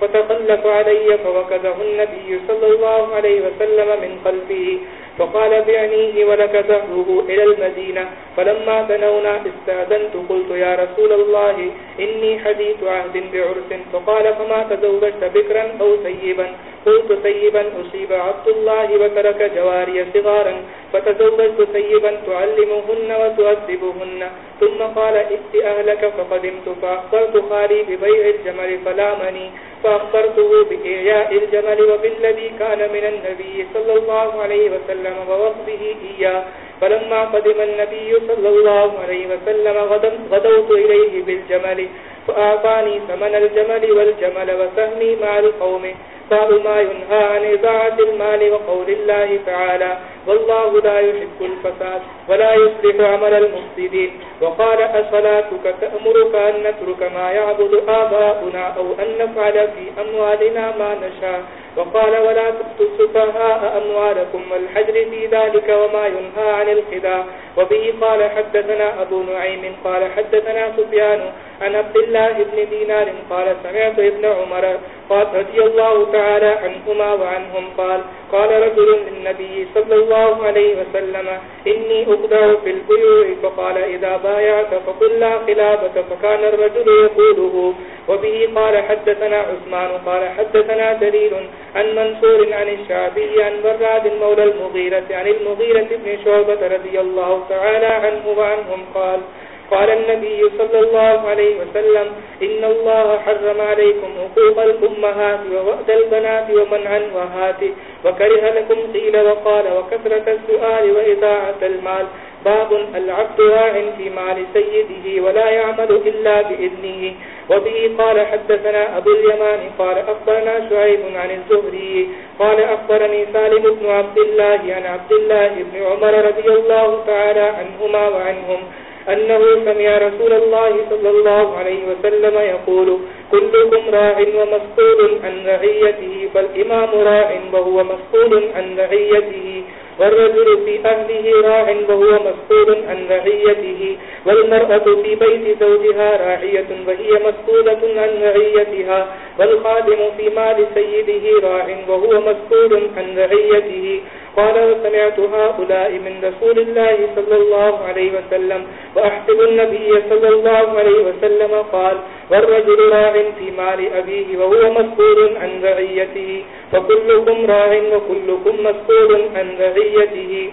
Speaker 1: فتخلف علي فوكذه النبي صلى الله عليه وسلم من قلبه فقال بعنيه ولك زهره إلى المدينة، فلما تنونا استاذنت قلت يا رسول الله، إني حديث عهد بعرس، فقال فما تزوجت، بكرا أو سيبا؟ قلت سيبا أصيب عبد الله وترك جواري صغارا، فتزوجت سيبا تعلمهن وتؤذبهن ثم قال ائت أهلك فقدمت فأخبرت خالي ببيع الجمل فلامني، فأخبرته بإعياء الجمل، وبالذي كان من النبي صلى الله عليه وسلم. وسلم ووصفه إياه. فلما قدم النبي صلى الله عليه وسلم غدوت إليه بالجمل. فأعطاني ثمن الجمل والجمل وسهمي مع القوم. باب ما ينهى عن إضاعة المال وقول الله تعالى والله لا يحب الفساد ولا يصلح عمل المفسدين. وقال أصلاتك تأمرك أن نترك ما يعبد آباؤنا أو أن نفعل في أموالنا ما نشاء. وقال ولا تبتوا السفهاء أموالكم والحجر في ذلك وما ينهى عن الخداع وبه قال حدثنا أبو نعيم قال حدثنا سفيان عن عبد الله بن دينار قال سمعت ابن عمر قال رضي الله تعالى تعالى عنهما وعنهم قال قال رجل للنبي صلى الله عليه وسلم، إني أقدع في البيوع. فقال، إذا بايعت فقل لا خلافة. فكان الرجل يقوله، وبه قال حدثنا عثمان، قال حدثنا دليل عن منصور عن الشعبي عن براد مولى المغيرة عن المغيرة بن شعبة رضي الله تعالى عنه وعنهم قال قال النبي صلى الله عليه وسلم، إن الله حرم عليكم حقوق الأمهات ووأد البنات ومنعا وهات، وكره لكم قيل وقال وكثرة السؤال وإذاعة المال. باب العبد واع في مال سيده ولا يعمل إلا بإذنه. وبه قال حدثنا أبو اليمان، قال أخبرنا شعيب عن الزهري، قال أخبرني سالم بن عبد الله عن عبد الله بن عمر رضي الله تعالى عنهما وعنهم. أنه سمع رسول الله صلى الله عليه وسلم يقول، كلكم راع ومسؤول عن رعيته، فالإمام راع وهو مسؤول عن رعيته، والرجل في أهله راع وهو مسؤول عن رعيته، والمرأة في بيت زوجها راعية وهي مسؤولة عن رعيتها، والخادم في مال سيده راع وهو مسؤول عن رعيته قال وسمعت هؤلاء من رسول الله صلى الله عليه وسلم وأحسب النبي صلى الله عليه وسلم قال والرجل راع في مال أبيه وهو مسؤول عن رعيته، فكلكم راع وكلكم مسؤول عن رعيته.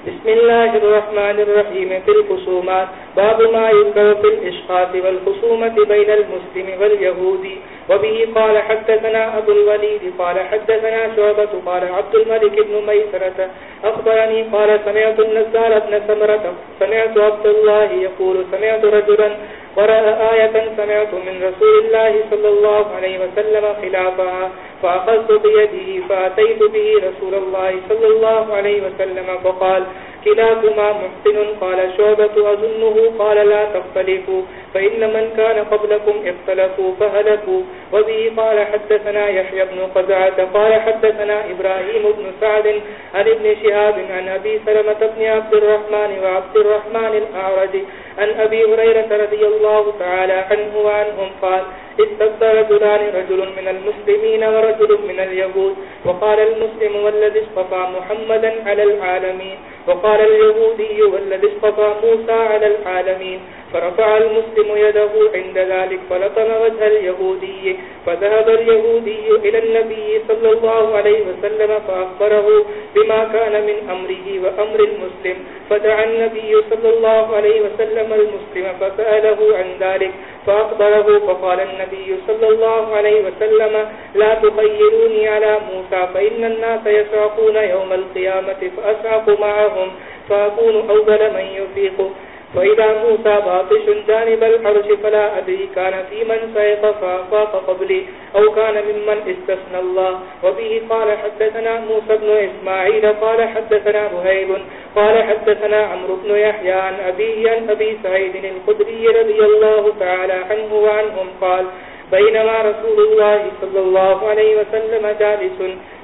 Speaker 1: بسم الله الرحمن الرحيم. في الخصومات. باب ما يذكر في الإشخاص والخصومة بين المسلم واليهودي وبه قال حدثنا أبو الوليد، قال حدثنا شعبة، قال عبد الملك بن ميسرة. أخبرني، قال سمعت النزال ابن سمرة، سمعت عبد الله يقول سمعت رجلا ورأى آية سمعت من رسول الله صلى الله عليه وسلم خلافها. فأخذت بيده فأتيت به رسول الله صلى الله عليه وسلم فقال، كلاكما محسن. قال، شعبة أظنه. قال، لا تختلفوا، فإن من كان قبلكم اختلفوا، فهلكوا. وبه قال، حدثنا يحيى بن قزعة. قال، حدثنا إبراهيم بن سعد عن ابن شهاب عن أبي سلمة بن عبد الرحمن وعبد الرحمن الأعرج عن أبي هريرة رضي الله تعالى عنه وعنهم قال استبدى رجلان رجل من المسلمين ورجل رجل من اليهود وقال المسلم والذي اصطفى محمدا على العالمين وقال اليهودي والذي اصطفى موسى على العالمين، فرفع المسلم يده عند ذلك فلطم وجه اليهودي، فذهب اليهودي إلى النبي صلى الله عليه وسلم فأخبره بما كان من أمره وأمر المسلم. فدعا النبي صلى الله عليه وسلم المسلم، فسأله عن ذلك، فأخبره فقال النبي صلى الله عليه وسلم، لا تخيروني على موسى، فإن الناس يسعقون يوم القيامة فأسعق معهم معهم فأكون أول من يفيق. فإذا موسى باطش جانب الحرش فلا أدري كان في من سيط فافاق قبلي أو كان ممن استثنى الله. وبه قال حدثنا موسى بن إسماعيل، قال حدثنا مهيب قال حدثنا عمرو بن يحيى عن أبيه، عن أبي سعيد القدري رضي الله تعالى عنه وعنهم قال بينما رسول الله صلى الله عليه وسلم جالس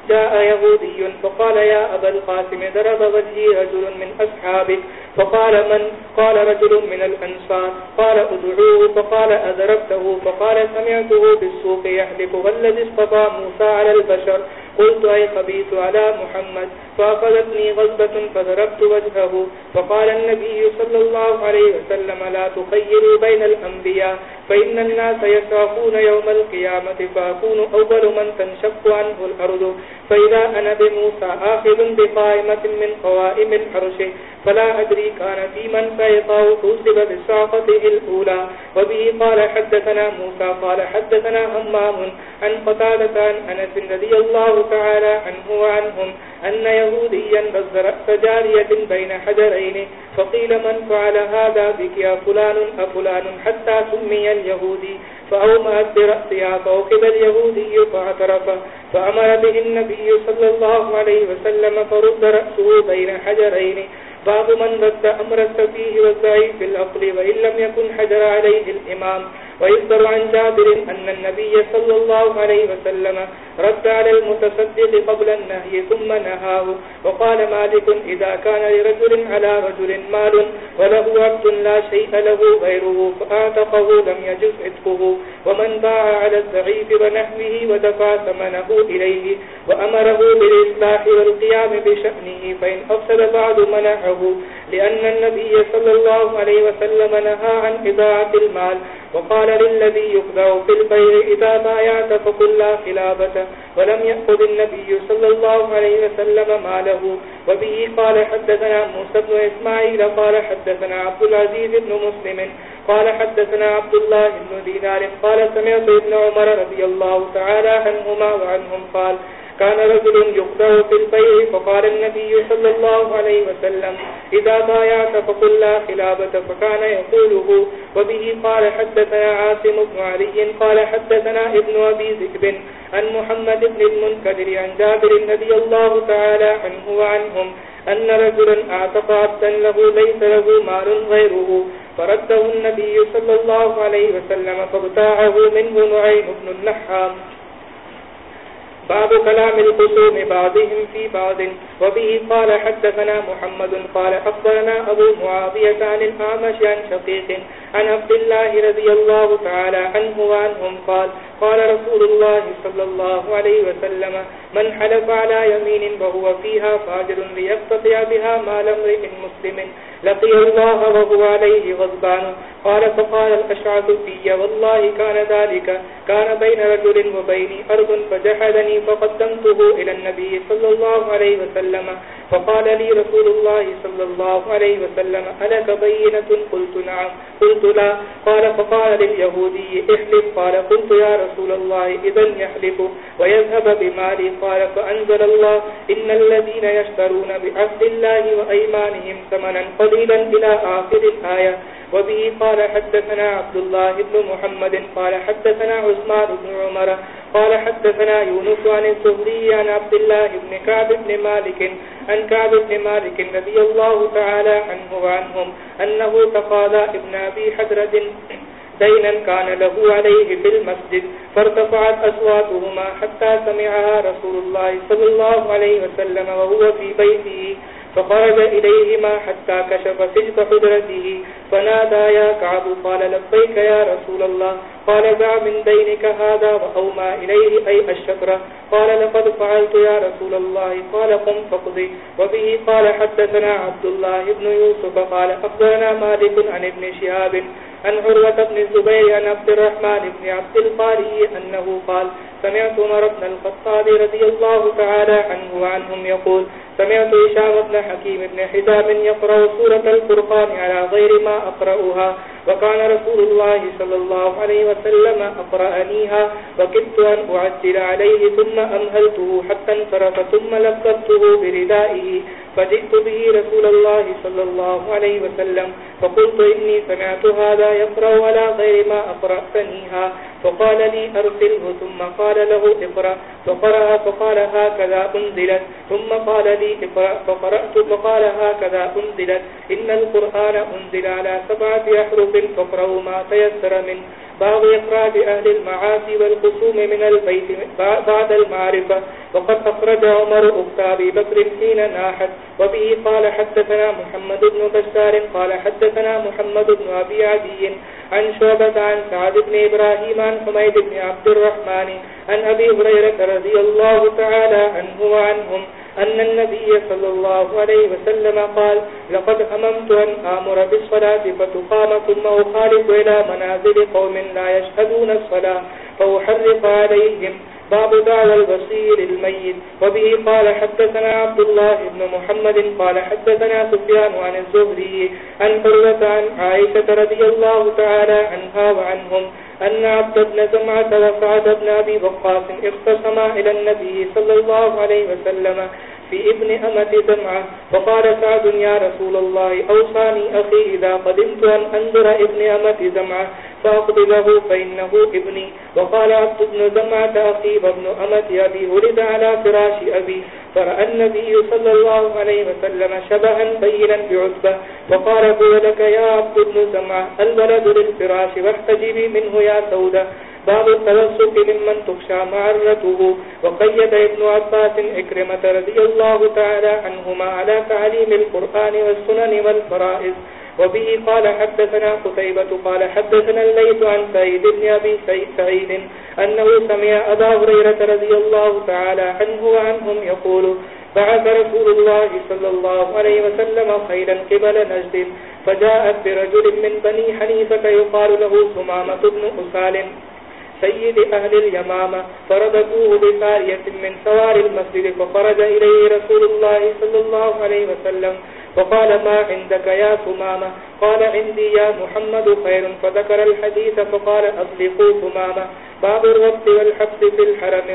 Speaker 1: جاء يهودي فقال يا أبا القاسم ضرب وجهي رجل من أصحابك فقال من؟ قال رجل من الأنصار. قال أدعوه فقال أذربته. فقال سمعته بالسوق يحلق والذي اصطفى موسى على البشر. قلت أي خبيث على محمد؟ فأخذتني غزبة فضربت وجهه. فقال النبي صلى الله عليه وسلم، لا تخيروا بين الأنبياء، فإن الناس يسافون يوم القيامة، فأكون أول من تنشق عنه الأرض. فإذا أنا بموسى، آخذ بقائمة من قوائم الحرش فلا أدري كان في من سيطاو توصب بساقته الأولى. وبه قال حدثنا موسى، قال حدثنا همام عن قتالة عن أنس رضي الله تعالى عنه وعنهم أن يهوديا بز رأس جارية بين حجرين فقيل من فعل هذا بك يا فلان؟ أفلان حتى سمي اليهودي فأومأت برأسها فوقب اليهودي فاعترف فأمر به النبي صلى الله عليه وسلم فرد رأسه بين حجرين. باب من رد أمر السفيه والزعيف الأقل وإن لم يكن حجر عليه الإمام. ويذكر عن جابر أن النبي صلى الله عليه وسلم رد على المتصدق قبل النهي ثم نهاه. وقال مالك، إذا كان لرجل على رجل مال وله عبد لا شيء له غيره، فآتقه لم يجز عتقه. ومن باع على الزعيف ونحوه ودفع ثمنه إليه، وأمره بالإصلاح والقيام بشأنه، فإن أفسد بعض منعه. لأن النبي صلى الله عليه وسلم نهى عن إضاعة المال، وقال للذي يخذع في البيع إذا بايعت فقل لا خلابة، ولم يأخذ النبي صلى الله عليه وسلم ماله. وبه قال حدثنا موسى بن إسماعيل، قال حدثنا عبد العزيز بن مسلم، قال حدثنا عبد الله بن دينار، قال سمعت ابن عمر رضي الله تعالى عنهما وعنهم قال كان رجل يخدع في البيع، فقال النبي صلى الله عليه وسلم، إذا بايعت فقل لا خلابة. فكان يقوله، وبه قال حدثنا عاصم بن علي، قال حدثنا ابن أبي ذكب عن محمد بن المنكدر، عن جابر النبي الله تعالى عنه وعنهم، أن رجلا أعتق عبدا له، ليس له مال غيره. فرده النبي صلى الله عليه وسلم فابتاعه منه نعيم بن النحام. باب كلام القسوم بعضهم في بعض. وبه قال حدثنا محمد قال أخبرنا أبو معاضية عن الآمش عن شقيق عن عبد الله رضي الله تعالى عنه وعنهم قال قال رسول الله صلى الله عليه وسلم من حلف على يمين وهو فيها فاجر ليقتطع بها مال امرئ مسلم لقي الله وهو عليه غضبان. قال، فقال الأشعث في، والله كان ذلك، كان بين رجل وبيني أرض فجحدني فقدمته إلى النبي صلى الله عليه وسلم. فقال لي رسول الله صلى الله عليه وسلم، ألك بينة؟ قلت، نعم. قلت، لا. قال، فقال لليهودي، احلف. قال، قلت، يا رسول الله، إذن يحلف ويذهب بمالي. قال قال فأنزل الله إن الذين يشترون بعهد الله وأيمانهم ثمنا قليلا إلى آخر الآية. وبه قال حدثنا عبد الله بن محمد، قال حدثنا عثمان بن عمر، قال حدثنا يونس عن الزهري عن عبد الله بن كعب بن مالك، عن كعب بن مالك رضي الله تعالى عنه وعنهم أنه تقاضى ابن أبي حدرة دينا كان له عليه في المسجد، فارتفعت أصواتهما حتى سمعها رسول الله صلى الله عليه وسلم وهو في بيته. فخرج إليهما حتى كشف سجف حدرته فنادى يا كعب، قال لبيك يا رسول الله، قال دع من دينك هذا وأوما إليه، أي الشكر قال لقد فعلت يا رسول الله، قال قم فقضي. وبه قال حدثنا عبد الله بن يوسف، قال أخبرنا مالك عن ابن شهاب، عن عروة بن الزبير، عن عبد الرحمن بن عبد القاري أنه قال، سمعت عمر بن الخطاب رضي الله تعالى عنه وعنهم يقول سمعت إشام بن حكيم بن حزام يقرأ سورة الفرقان على غير ما أقرأها، وكان رسول الله صلى الله عليه وسلم أقرأنيها، وكدت أن أعجل عليه، ثم أمهلته حتى انصرف، ثم لبته بردائه. فجئت به رسول الله صلى الله عليه وسلم فقلت إني سمعت هذا يقرأ على غير ما أقرأتنيها. فقال لي أرسله، ثم قال له اقرأ. فقرأ، فقال هكذا أنزلت. ثم قال لي اقرأ. فقرأت، فقال هكذا أنزلت. إن القرآن أنزل على سبعة أحرف فقرأوا ما تيسر منه. باب إخراج أهل المعاصي والقسوم من البيت، بعد المعرفة. وقد أخرج عمر أختابي بكر حين ناحت. وبه قال حدثنا محمد بن بشار قال حدثنا محمد بن أبي عدي عن شعبة عن سعد بن إبراهيم عن حميد بن عبد الرحمن عن أبي هريرة رضي الله تعالى عنه وعنهم أن النبي صلى الله عليه وسلم قال، لقد أممت أن آمر بالصلاة فتقام ثم أخالف إلى منازل قوم لا يشهدون الصلاة فأحرق عليهم باب دعوى البصير الميت. وبه قال حدثنا عبد الله بن محمد قال حدثنا سفيان عن الزهري عن حروة عن عائشة رضي الله تعالى عنها وعنهم أن عبد بن زمعة وسعد بن أبي بقاس اختصما إلى النبي صلى الله عليه وسلم في ابن أمة دمعة فقال سعد، يا رسول الله، أوصاني أخي إذا قدمت أن أنظر ابن أمة دمعة، فأقبله، فإنه ابني. وقال عبد بن دمعة، أخي وابن أمة أبي ولد على فراش أبي، فرأى النبي صلى الله عليه وسلم شبها بينا بعثبة وقال بولك يا عبد بن دمعة، الولد للفراش، واحتجبي منه يا سودة. باب التوسط ممن تخشى معرته وقيد ابن عباس اكرمة رضي الله تعالى عنهما على تعليم القرآن والسنن والفرائز وبه قال حدثنا قتيبة قال حدثنا الليت عن سيد بن أبي سعيد أنه سمع أبا هريرة رضي الله تعالى عنه وعنهم يقول بعث رسول الله صلى الله عليه وسلم خيرا قبل نجد، فجاءت برجل من بني حنيفة يقال له سمامة بن أسالم سيد أهل اليمامة فردتوه بسارية من سوار المسجد فخرج إليه رسول الله صلى الله عليه وسلم فقال ما عندك يا ثمامة؟ قال عندي يا محمد خير. فذكر الحديث فقال أصدقوا ثمامة. باب الربط والحبس في الحرم.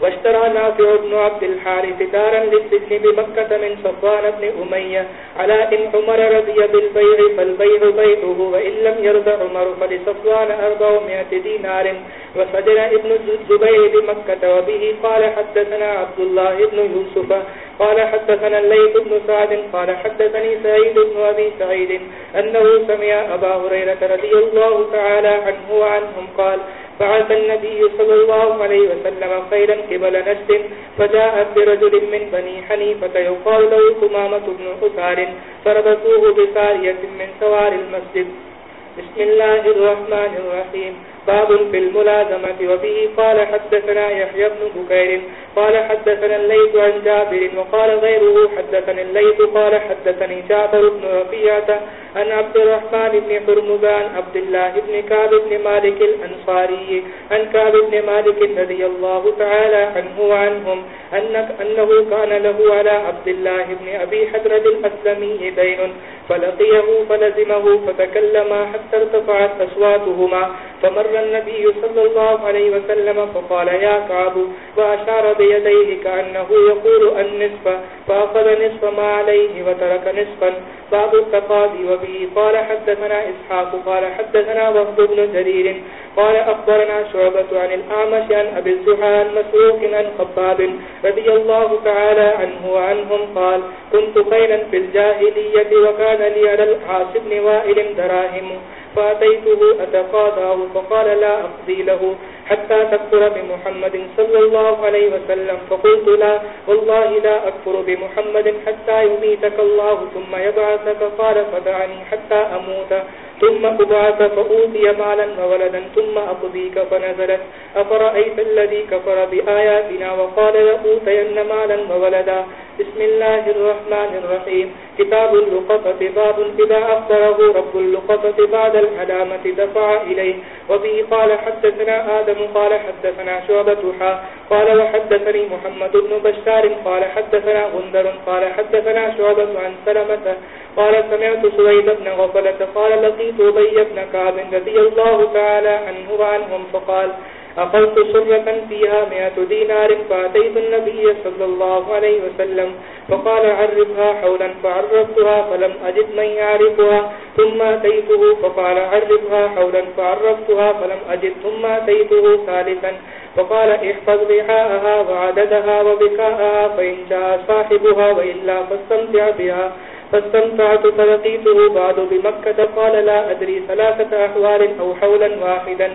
Speaker 1: واشترى نافع بن عبد الحارث دارا للسجن بمكة من صفوان بن أمية، على إن عمر رضي بالبيع، فالبيع بيعه، وإن لم يرضى عمر فلصفوان أربعمائة دينار. وفجر ابن الزبير بمكة وبه قال حدثنا عبد الله بن يوسف، قال حدثنا الليث بن سعد، قال حدثني سعيد بن أبي سعيد أنه سمع أبا هريرة رضي الله تعالى عنه وعنهم قال فعث النبي صلى الله عليه وسلم خيرا قبل نجد فجاءت برجل من بني حنيفة يقال له ثمامة بن حسار فربطوه بسارية من سوار المسجد. بسم الله الرحمن الرحيم. باب في الملازمة وبه قال حدثنا يحيى بن بكير قال حدثنا الليث عن جابر وقال غيره. حدثني الليث قال حدثني جابر بن رفيعة عن عبد الرحمن بن حرمبان، عبد الله بن كعب بن مالك الأنصاري، عن كعب بن مالك رضي الله تعالى عنه وعنهم أنه كان له على عبد الله بن أبي حدر الأسلمي دين فلقيه فلزمه فتكلما حتى ارتفعت أصواتهما، فمر النبي صلى الله عليه وسلم فقال، يا كعب وأشار بيديه كأنه يقول النصف، فأخذ نصف ما عليه وترك نصفا. باب التقاضي وبه، قال حدثنا إسحاق، قال حدثنا وفد بن جرير، قال أخبرنا شعبة عن الأعمش عن أبي الزحان مسروق عن خباب رضي الله تعالى عنه وعنهم قال، كنت خيلا في الجاهلية وكان لي على العاص بن وائل دراهم. فأتيته أتقاضاه فقال لا أقضي له حتى تكفر بمحمد صلى الله عليه وسلم فقلت لا، والله لا أكفر بمحمد حتى يميتك الله ثم يبعثك قال فدعني حتى أموت ثم أبعث فأوتي مالا وولدا ثم أقضيك فنزلت أفرأيت الذي كفر بآياتنا وقال لأوتين مالا وولدا. بسم الله الرحمن الرحيم. كتاب اللقطة باب إذا أخبره رب اللقطة بعد الحلامة دفع إليه. وبه قال حدثنا آدم، قال حدثنا شعبة حا قال وحدثني محمد بن بشار، قال حدثنا غندر، قال حدثنا شعبة عن سلمة، قال سمعت سويد بن غفلة، قال لقي لقيت أبي بن كعب رضي الله تعالى عنه وعنهم فقال أخذت سرة فيها مئة دينار فأتيت النبي صلى الله عليه وسلم فقال، عرفها حولا فعرفتها فلم أجد من يعرفها ثم أتيته فقال، عرفها حولا فعرفتها فلم أجد ثم أتيته ثالثا فقال، احفظ بحاءها وعددها وبكاءها فإن جاء صاحبها وإلا فاستمتع بها فاستمتعت فلقيته بعد بمكة. قال لا أدري ثلاثة أحوال أو حولا واحدا.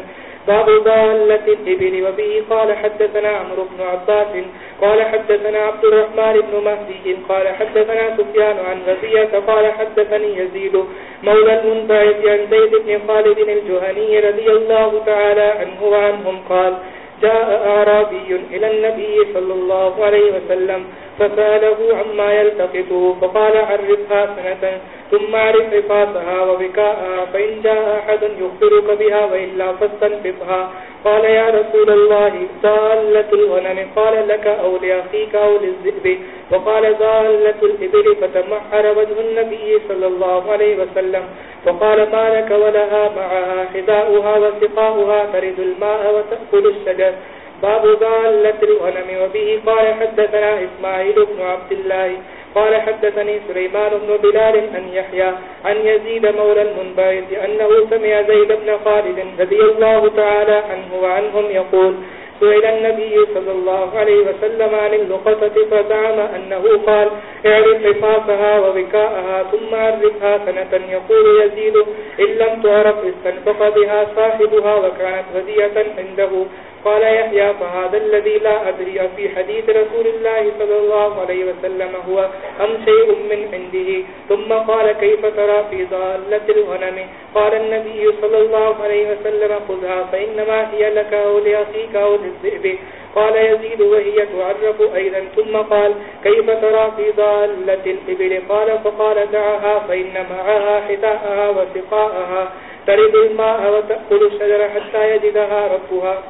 Speaker 1: باب ضالة الإبل وبه. قال حدثنا عمرو بن عباس. قال حدثنا عبد الرحمن بن مهدي. قال حدثنا سفيان عن غزية قال حدثني يزيد مولى المنبعث عن زيد بن خالد الجهني رضي الله تعالى عنه وعنهم قال جاء أعرابي إلى النبي صلى الله عليه وسلم فسأله عما يلتقطه، فقال عرفها سنة، ثم عرف رفاتها وبكاءها فإن جاء أحد يخبرك بها وإلا فاستنفقها قال يا رسول الله ضالة الغنم. قال لك أو لأخيك أو للذئب. وقال ضالة الإبل فتمحر وجه النبي صلى الله عليه وسلم. فقال ما لك ولها معها؟ حذاؤها وسقاؤها، ترد الماء وتأكل الشجر. باب ضالة الغنم وبه قال حدثنا إسماعيل بن عبد الله قال حدثني سليمان بن بلال أن يحيى عن يزيد مولى المنبعث أنه سمع زيد بن خالد رضي الله تعالى عنه وعنهم يقول سئل النبي صلى الله عليه وسلم عن اللقطة فزعم أنه قال اعرف حفاظها وبكاءها ثم عرفها سنة يقول يزيد إن لم تعرف استنفق بها صاحبها وكانت هدية عنده. قال يحيى فهذا الذي لا أدري في حديث رسول الله صلى الله عليه وسلم هو أم شيء من عنده. ثم قال كيف ترى في ضالة الغنم؟ قال النبي صلى الله عليه وسلم خذها فإنما هي لك أو لأخيك أو للذئب قال يزيد وهي تعرف أيضا. ثم قال كيف ترى في ضالة الإبل؟ قال فقال دعها فإن معها حتاءها وسقاءها. ترد الماء وتأكل الشجر حتى يجدها ربها.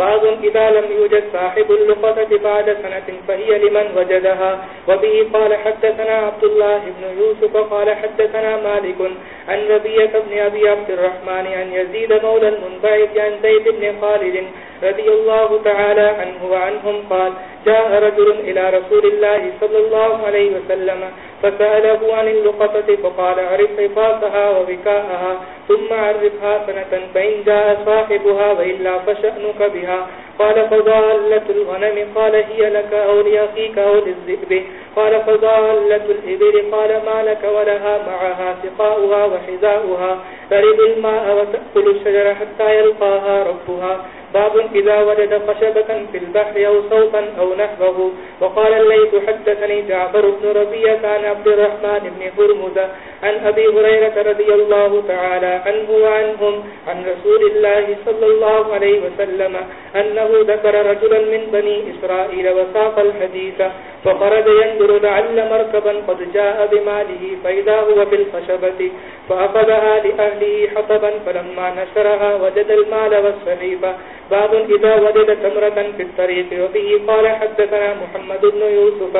Speaker 1: بعض إذا لم يوجد صاحب اللقطة بعد سنة فهي لمن وجدها. وبه قال حدثنا عبد الله بن يوسف قال حدثنا مالك عن ربية بن أبي عبد الرحمن عن يزيد مولى المنبعث عن زيد بن خالد رضي الله تعالى عنه وعنهم قال، جاء رجل إلى رسول الله صلى الله عليه وسلم فسأله عن اللقطة فقال، عرف حفاظها وبكاءها ثم عرفها سنة، فإن جاء صاحبها وإلا فشأنك بها قال فضالة الغنم قال هي لك أو لأخيك أو للذئب. قال فضالة الإبر قال ما لك ولها معها سقاؤها وحذاؤها. فرد الماء وتأكل الشجر حتى يلقاها ربها. باب إذا وجد خشبة في البحر أو صوتا أو نحبه وقال الليت حدثني جعبر بن ربية عن عبد الرحمن بن هرمز عن أبي هريرة رضي الله تعالى عنه وعنهم عن رسول الله صلى الله عليه وسلم أنه أنه ذكر رجلا من بني إسرائيل وساق الحديث فخرج ينظر لعل مركبا قد جاء بماله فإذا هو بالخشبة فأخذها لأهله حطبا فلما نشرها وجد المال والصحيفة. باب إذا وجد تمرة في الطريق وبه قال حدثنا محمد بن يوسف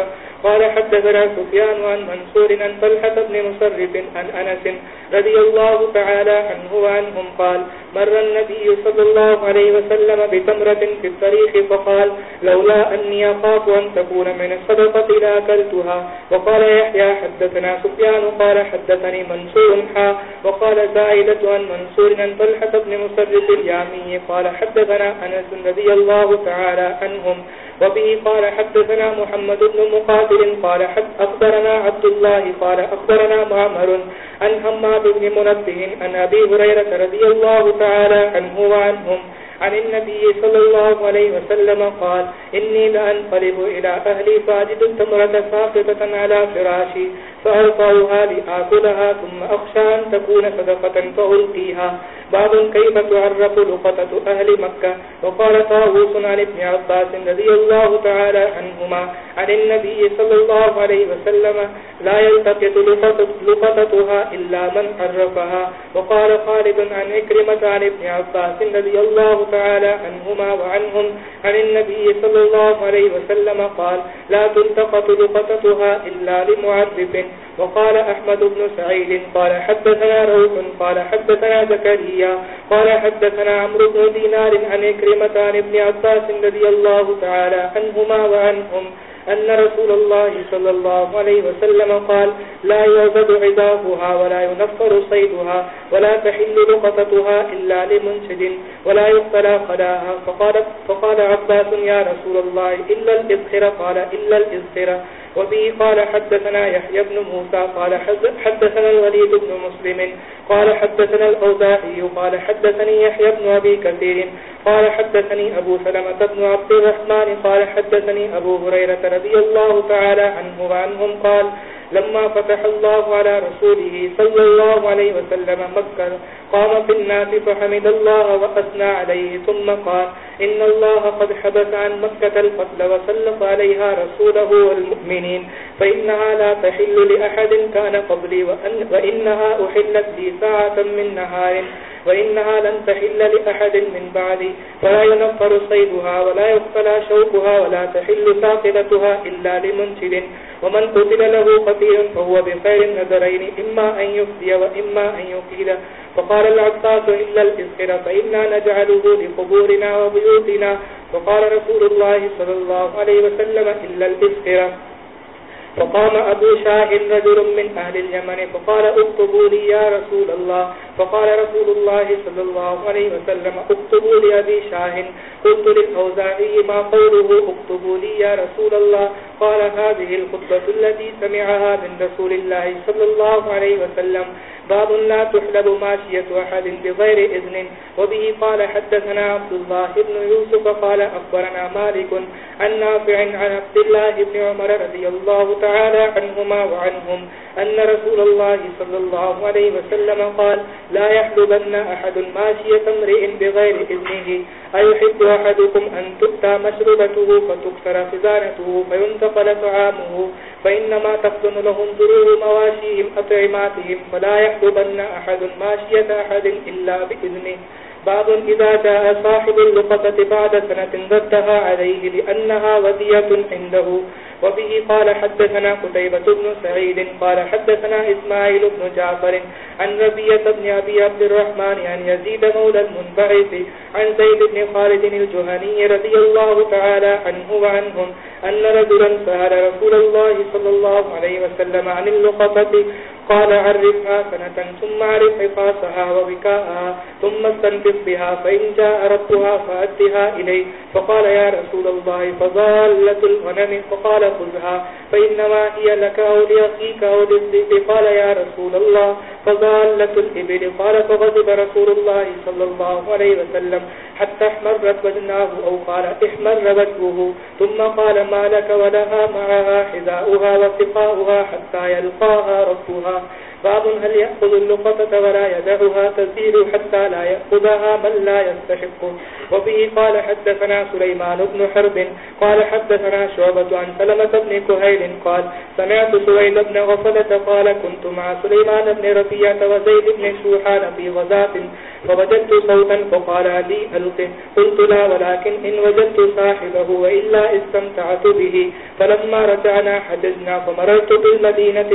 Speaker 1: قال حدثنا سفيان عن منصور عن طلحة بن مصرف عن أنس رضي الله تعالى عنه وعنهم قال مر النبي صلى الله عليه وسلم بتمرة في الطريق فقال، لولا أني أخاف أن تكون من الصدقة لا أكلتها وقال يحيى حدثنا سفيان قال حدثني منصور حا وقال زائدة عن منصور عن طلحة بن مصرف اليامي، قال حدثنا أنس رضي الله تعالى عنهم وبه قال حدثنا محمد بن مقاتل قال حد أخبرنا عبد الله قال أخبرنا معمر عن هماد بن منبه عن أبي هريرة رضي الله تعالى عنه وعنهم عن النبي صلى الله عليه وسلم قال، إني لأنقلب إلى أهلي فاجد التمرة ساقطة على فراشي، فألقاها لآكلها، ثم أخشى أن تكون صدقة فألقيها. باب كيف تعرف لقطة أهل مكة؟ وقال طاووس عن ابن عباس رضي الله تعالى عنهما عن النبي صلى الله عليه وسلم، لا يلتقط لقطتها إلا من عرفها. وقال خالد عن إكرمة عن ابن عباس رضي الله تعالى عنهما وعنهم عن النبي صلى الله عليه وسلم قال، لا تلتقط لقطتها إلا لمعذب. وقال أحمد بن سعيد، قال حدثنا روح، قال حدثنا زكريا، قال حدثنا عمرو بن دينار عن إكرمتان عن ابن عباس رضي الله تعالى عنهما وعنهم أن رسول الله صلى الله عليه وسلم قال لا يوبد عذابها ولا ينفر صيدها ولا تحل لقطتها إلا لمنشد ولا يقتلى خلاها فقال, فقال عباس يا رسول الله إلا الإذخرة قال إلا الإذخرة وبه قال حدثنا يحيى بن موسى، قال حدثنا الوليد بن مسلم، قال حدثنا الأوزاعي، قال حدثني يحيى بن أبي كثير، قال حدثني أبو سلمة بن عبد الرحمن، قال حدثني أبو هريرة رضي الله تعالى عنه وعنهم قال لما فتح الله على رسوله صلى الله عليه وسلم مكة قام في الناس فحمد الله وأثنى عليه، ثم قال إن الله قد حبث عن مكة القتل وسلق عليها رسوله والمؤمنين، فإنها لا تحل لأحد كان قبلي وأن وإنها أحلت لي ساعة من نهار، وإنها لن تحل لأحد من بعدي، فلا ينفر صيدها ولا يقتلى شوكها ولا تحل ساقلتها إلا لمنشد، ومن قتل له قتيل فهو بخير النظرين، إما أن يفدي وإما أن يقيل. فقال العطاس إلا الإسخر فإنا نجعله لقبورنا وبيوتنا. فقال رسول الله صلى الله عليه وسلم إلا الإسخر فقام أبو شاه رجل من أهل اليمن. فقال اكتبوا لي يا رسول الله. فقال رسول الله صلى الله عليه وسلم، اكتبوا لي أبي شاه قلت للأوزاعي ما قوله؟ اكتبوا لي يا رسول الله. قال هذه الخطبة التي سمعها من رسول الله صلى الله عليه وسلم. باب لا تحلب ماشية أحد بغير إذن. وبه قال حدثنا عبد الله بن يوسف قال أخبرنا مالك عن نافع عن عبد الله بن عمر رضي الله تعالى عنهما وعنهم أن رسول الله صلى الله عليه وسلم قال لا يحلبن أحد ماشية امرئ بغير إذنه. أيحب أحدكم أن تؤتى مشربته فتكسر خزانته فينتقل طعامه. فإنما تخدم لهم ذروه مواشيهم أطعماتهم فلا يحلبن أحد ماشية أحد إلا بإذنه. باب إذا جاء صاحب اللقطة بعد سنة ردها عليه لأنها وذية عنده. وبه قال حدثنا قتيبة بن سعيد قال حدثنا إسماعيل بن جعفر عن ربية بن أبي عبد الرحمن عن يزيد مولى المنبعث عن زيد بن خالد الجهني رضي الله تعالى عنه وعنهم أن رجلا سأل رسول الله صلى الله عليه وسلم عن اللقطة قال عرفها سنة ثم عرف حفاظها وبكاءها، ثم استنفق بها، فإن جاء ربها فأدها إليه. فقال يا رسول الله فضالة الغنم، فقال خذها، فإنما هي لك أو لأخيك أو للذئب. قال يا رسول الله فضالت الإبل قال فغضب رسول الله صلى الله عليه وسلم حتى احمرت وجناه أو قال احمر وجهه. ثم قال ما لك ولها معها حذاؤها وثقاؤها حتى يلقاها ربها. باب هل يأخذ اللقطة ولا يدعها؟ تزيل حتى لا يأخذها من لا يستحق. وفيه قال حدثنا سليمان بن حرب. قال حدثنا شعبة عن سلمة بن كهيل قال سمعت سويد بن غفلة قال كنت مع سليمان بن رفية وزيد بن شوحان في غزاة، فوجدت صوتا فقال لي ألقه. قلت لا، ولكن إن وجدت صاحبه وإلا استمتعت به. فلما رجعنا حجزنا فمررت بالمدينة،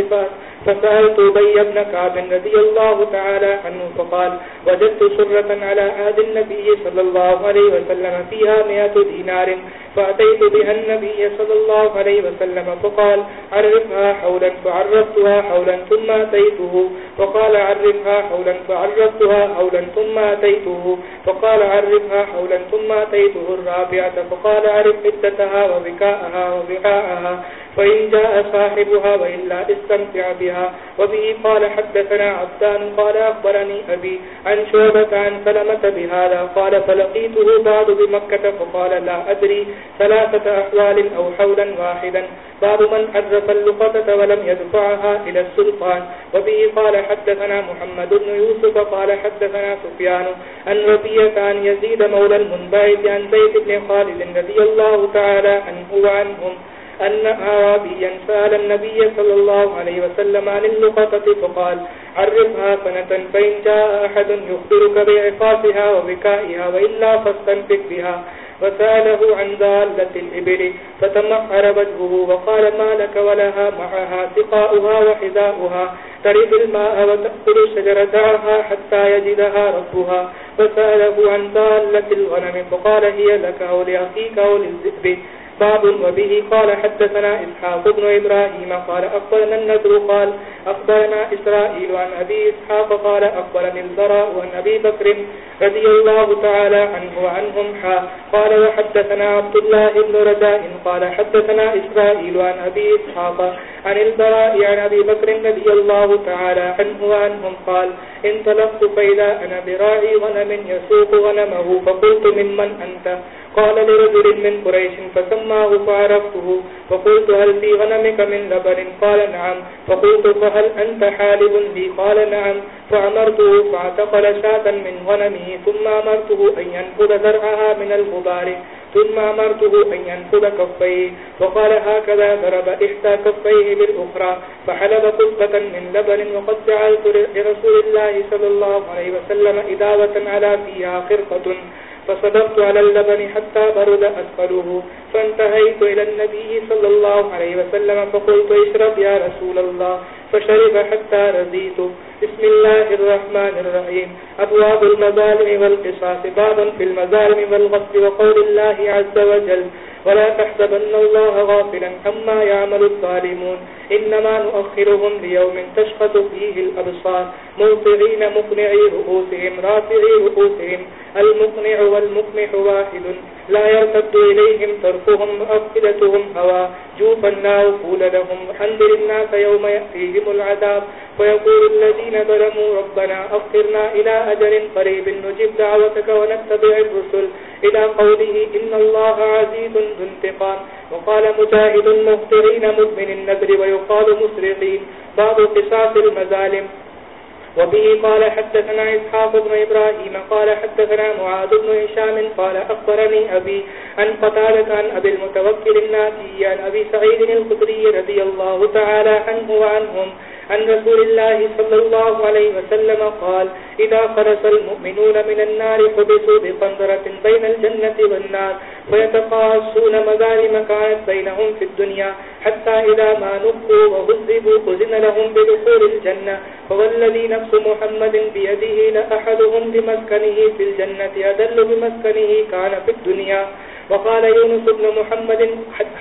Speaker 1: فسألت بي ابن كعب رضي الله تعالى عنه فقال، وجدت سرة على عهد النبي صلى الله عليه وسلم فيها مئة دينار فأتيت بها النبي صلى الله عليه وسلم فقال، عرفها حولا فعرفتها حولا ثم أتيته. فقال عرفها حولا فعرفتها حولا ثم أتيته. فقال عرفها حولا ثم أتيته الرابعة. فقال، عرف عدتها وبكاءها وبقاءها فإن جاء صاحبها وإلا استمتع بها. وبه قال، حدثنا عبدان قال، أخبرني أبي عن شعبة عن سلمة بهذا قال، فلقيته بعد بمكة. فقال، لا أدري. ثلاثة أحوال أو حولا واحدا. باب من عرف اللقطة ولم يدفعها إلى السلطان. وبه قال حدثنا محمد بن يوسف، قال حدثنا سفيان. أن ربية عن يزيد مولى المنبعث عن زيد بن خالد رضي الله تعالى عنه وعنهم أن أعرابيا سأل النبي صلى الله عليه وسلم عن اللقطة فقال عرفها سنة، فإن جاء أحد يخبرك بعقاسها وبكائها، وإلا فاستنفق بها. وسأله عن ذالة الإبل فتمحر وجهه وقال ما لك ولها معها سقاؤها وحذاؤها، ترد الماء وتأكل شجر دعها حتى يجدها ربها. فسأله عن ذالة الغنم، فقال هي لك أو لأخيك أو للذئب. باب وبه قال حدثنا إسحاق بن إبراهيم قال أخبرنا النذر قال أخبرنا إسرائيل عن أبي إسحاق قال أخبرني الزراء عن أبي بكر رضي الله تعالى عنه وعنهم حا قال وحدثنا عبد الله بن رجاء قال حدثنا إسرائيل عن أبي إسحاق عن البراء عن أبي بكر رضي الله تعالى عنه وعنهم قال انطلقت فإذا أنا براعي غنم يسوق غنمه فقلت ممن أنت قال لرجل من قريش فسماه فعرفته فقلت هل في غنمك من لبن؟ قال نعم. فقلت فهل أنت حالب لي قال نعم. فأمرته فاعتقل شاة من غنمه، ثم أمرته أن ينفذ ذرعها من الغبار، ثم أمرته أن ينفذ كفيه. وقال هكذا ضرب إحدى كفيه بالأخرى، فحلب قصبة من لبن، وقد جعلت لرسول الله صلى الله عليه وسلم إداوة على فيها خرقة. فصببت على اللبن حتى برد أسفله فانتهيت إلى النبي صلى الله عليه وسلم فقلت اشرب يا رسول الله. فشرب حتى رضيت. بسم الله الرحمن الرحيم. أبواب المظالم والقصاص. بابا في المظالم والغصب وقول الله عز وجل ولا تحسبن الله غافلا عما يعمل الظالمون. إنما نؤخرهم ليوم تشخص فيه الأبصار. موطعين مقنعي رؤوسهم، رافعي رؤوسهم. المقنع والمقنح واحد. لا يرتد إليهم طرفهم وأفئدتهم هوا جوفا لا وفول لهم. حنذر الناس يوم يأتيهم. العذاب ويقول الذين ظلموا ربنا أخرنا إلى أجل قريب نجب دعوتك ونتبع الرسل إلى قوله إن الله عزيز ذو انتقام. وقال مجاهد مغترين مؤمن النبر ويقال مسرقين. بعض قصاص المظالم. وبه قال حدثنا إسحاق بن إبراهيم، قال حدثنا معاذ بن هشام، قال أخبرني أبي أن قتالة عن أبي المتوكل الناسي عن أبي سعيد الخدري رضي الله تعالى عنه وعنهم عن رسول الله صلى الله عليه وسلم قال، إذا خرس المؤمنون من النار حبسوا بقنظرة بين الجنة والنار ويتقاسون مظالم كانت بينهم في الدنيا حتى إذا ما نقوا وهذبوا خزن لهم بدخول الجنة فوالذي نفس محمد بيده لأحدهم بمسكنه في الجنة أدل بمسكنه كان في الدنيا. وقال يونس بن محمد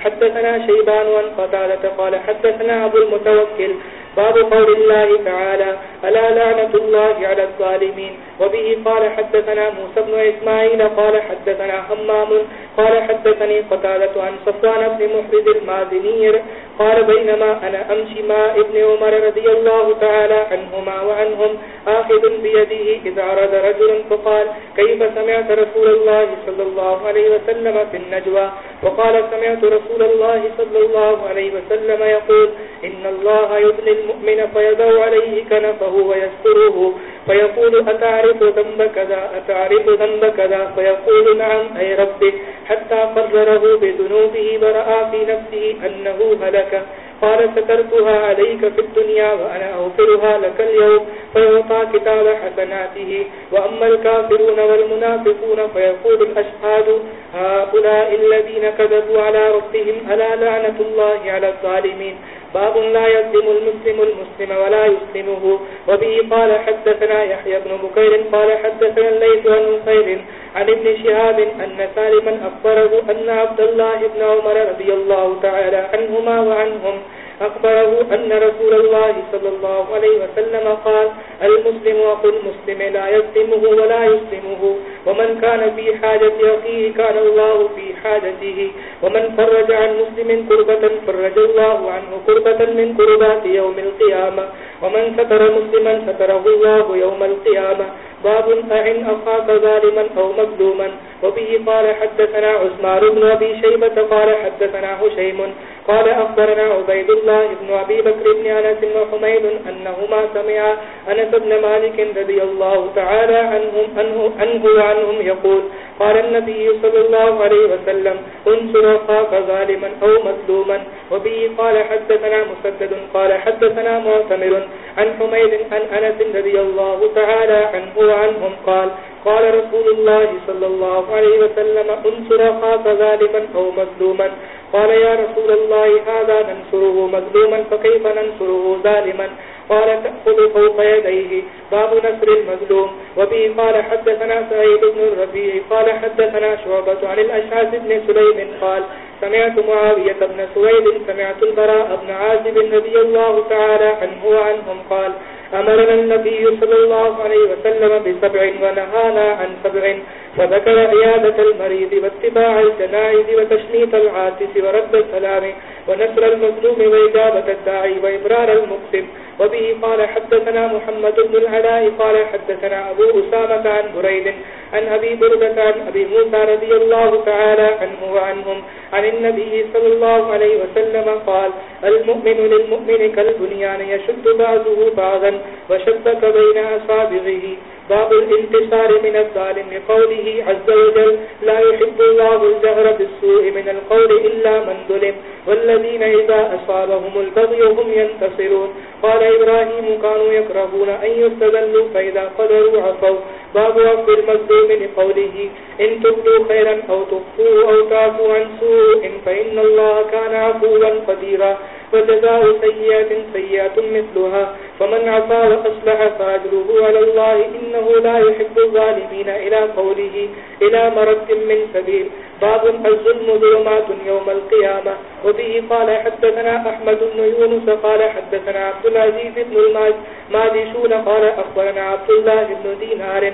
Speaker 1: حدثنا شيبان وانقتالة قال حدثنا أبو المتوكل باب قول الله تعالى، ألا لعنة الله على الظالمين؟ وبه قال حدثنا موسى بن إسماعيل، قال حدثنا همام قال حدثني قتالة عن صفوان بن محرد المازنير، قال بينما أنا أمشي ما ابن عمر رضي الله تعالى عنهما وعنهم، آخذ بيده إذا عرض رجل فقال، كيف سمعت رسول الله صلى الله عليه وسلم في النجوى؟ وقال، سمعت رسول الله صلى الله عليه وسلم يقول، إن الله يبني المؤمن فيدو عليه كنفه ويستره فيقول أتعرف ذنب كذا، أتعرف ذنب كذا؟ فيقول نعم، أي ربي، حتى قرره بذنوبه، برأى في نفسه أنه هلك. قال سترتها عليك في الدنيا وأنا أغفرها لك اليوم فيوطى كتاب حسناته، وأما الكافرون والمنافقون فيقول الأشهاد، هؤلاء الذين كذبوا على ربهم، ألا لعنة الله على الظالمين؟ باب لا يظلم المسلم المسلم ولا يسلمه. وبه قال حدثنا يحيى بن بكير، قال حدثنا الليث عن خير عن ابن شهاب أن سالما أخبره أن عبد الله بن عمر رضي الله تعالى عنهما وعنهم أخبره أن رسول الله صلى الله عليه وسلم قال، المسلم أخو المسلم لا يسلمه ولا يسلمه ومن كان في حاجة أخيه كان الله في حاجته. ومن فرج عن مسلم كربة فرج الله عنه كربة من كربات يوم القيامة. ومن ستر مسلما ستره الله يوم القيامة. باب أعن أخاك ظالما أو مظلوما. وبه قال حدثنا عثمان بن أبي شيبة قال حدثنا هشيم قال أخبرنا عبيد الله بن أبي بكر بن أنس وحميد أنهما سمعا أنس بن مالك رضي الله تعالى عنهم أنه, أنه عنهم يقول، قال النبي صلى الله عليه وسلم، انصر أخاك ظالما أو مظلوما. وبه قال حدثنا مسدد، قال حدثنا معتمر عن حميد عن أنس رضي الله تعالى عنه وعنهم قال قال رسول الله صلى الله عليه وسلم، انصر أخاك ظالما أو مظلوما. قال، يا رسول الله، هذا ننصره مظلوما، فكيف ننصره ظالما؟ قال، تأخذ فوق يديه باب نصر المظلوم. وبه قال، حدثنا سعيد بن الربيع. قال، حدثنا شعبة عن الأشعاث بن سليم قال، سمعت معاوية بن سويد، سمعت البراء بن عازب رضي الله تعالى عنه وعنهم قال أمرنا النبي صلى الله عليه وسلم بسبع ونهانا عن سبع، وذكر عيادة المريض واتباع الجنائز وتشميت العاتس ورد السلام ونسر المظلوم وإجابة الداعي وإبرار المقسم. وبه قال حدثنا محمد بن العلاء قال حدثنا أبو أسامة عن بريد عن أبي بردة عن أبي موسى رضي الله تعالى عنه وعنهم عن النبي صلى الله عليه وسلم قال، المؤمن للمؤمن كالبنيان يشد بعضه بعضا وشبك بين أصابغه باب الانتصار من الظالم قوله عز وجل، لا يحب الله الجهر بالسوء من القول إلا من ظلم، والذين إذا أصابهم البغي هم ينتصرون. قال إبراهيم كانوا يكرهون أن يستذلوا فإذا قدروا عفوا باب وفر المظلوم لقوله إن تبدوا خيرا أو تخفوا أو تعفوا عن سوء فإن الله كان عفوا قديرا وجزاء سيئات سيئات مثلها، فمن عفا وأصلح فأجره على الله إنه لا يحب الظالمين إلى قوله إلى مرد من سبيل باب الظلم ظلمات يوم القيامة وبه قال حدثنا أحمد بن يونس قال حدثنا عبد العزيز بن الماجشون قال أخبرنا عبد الله بن دينار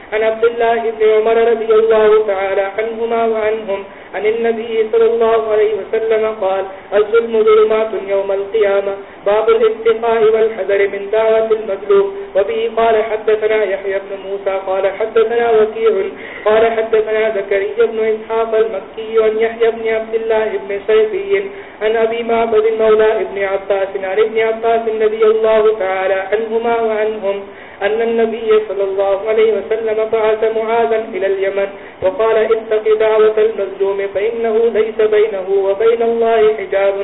Speaker 1: عن عبد الله بن عمر رضي الله تعالى عنهما وعنهم عن النبي صلى الله عليه وسلم قال الظلم ظلمات يوم القيامة، باب الاتقاء والحذر من دعوة المظلوم. وبه قال حدثنا يحيى بن موسى، قال حدثنا وكيع، قال حدثنا زكريا بن إسحاق المكي وان يحيى بن عبد الله بن سيفي عن أبي معبد مولى ابن عباس، عن ابن عباس النبي الله تعالى عنهما وعنهم أن النبي صلى الله عليه وسلم بعث معاذا إلى اليمن وقال اتق دعوة المظلوم فإنه ليس بينه وبين الله حجاب.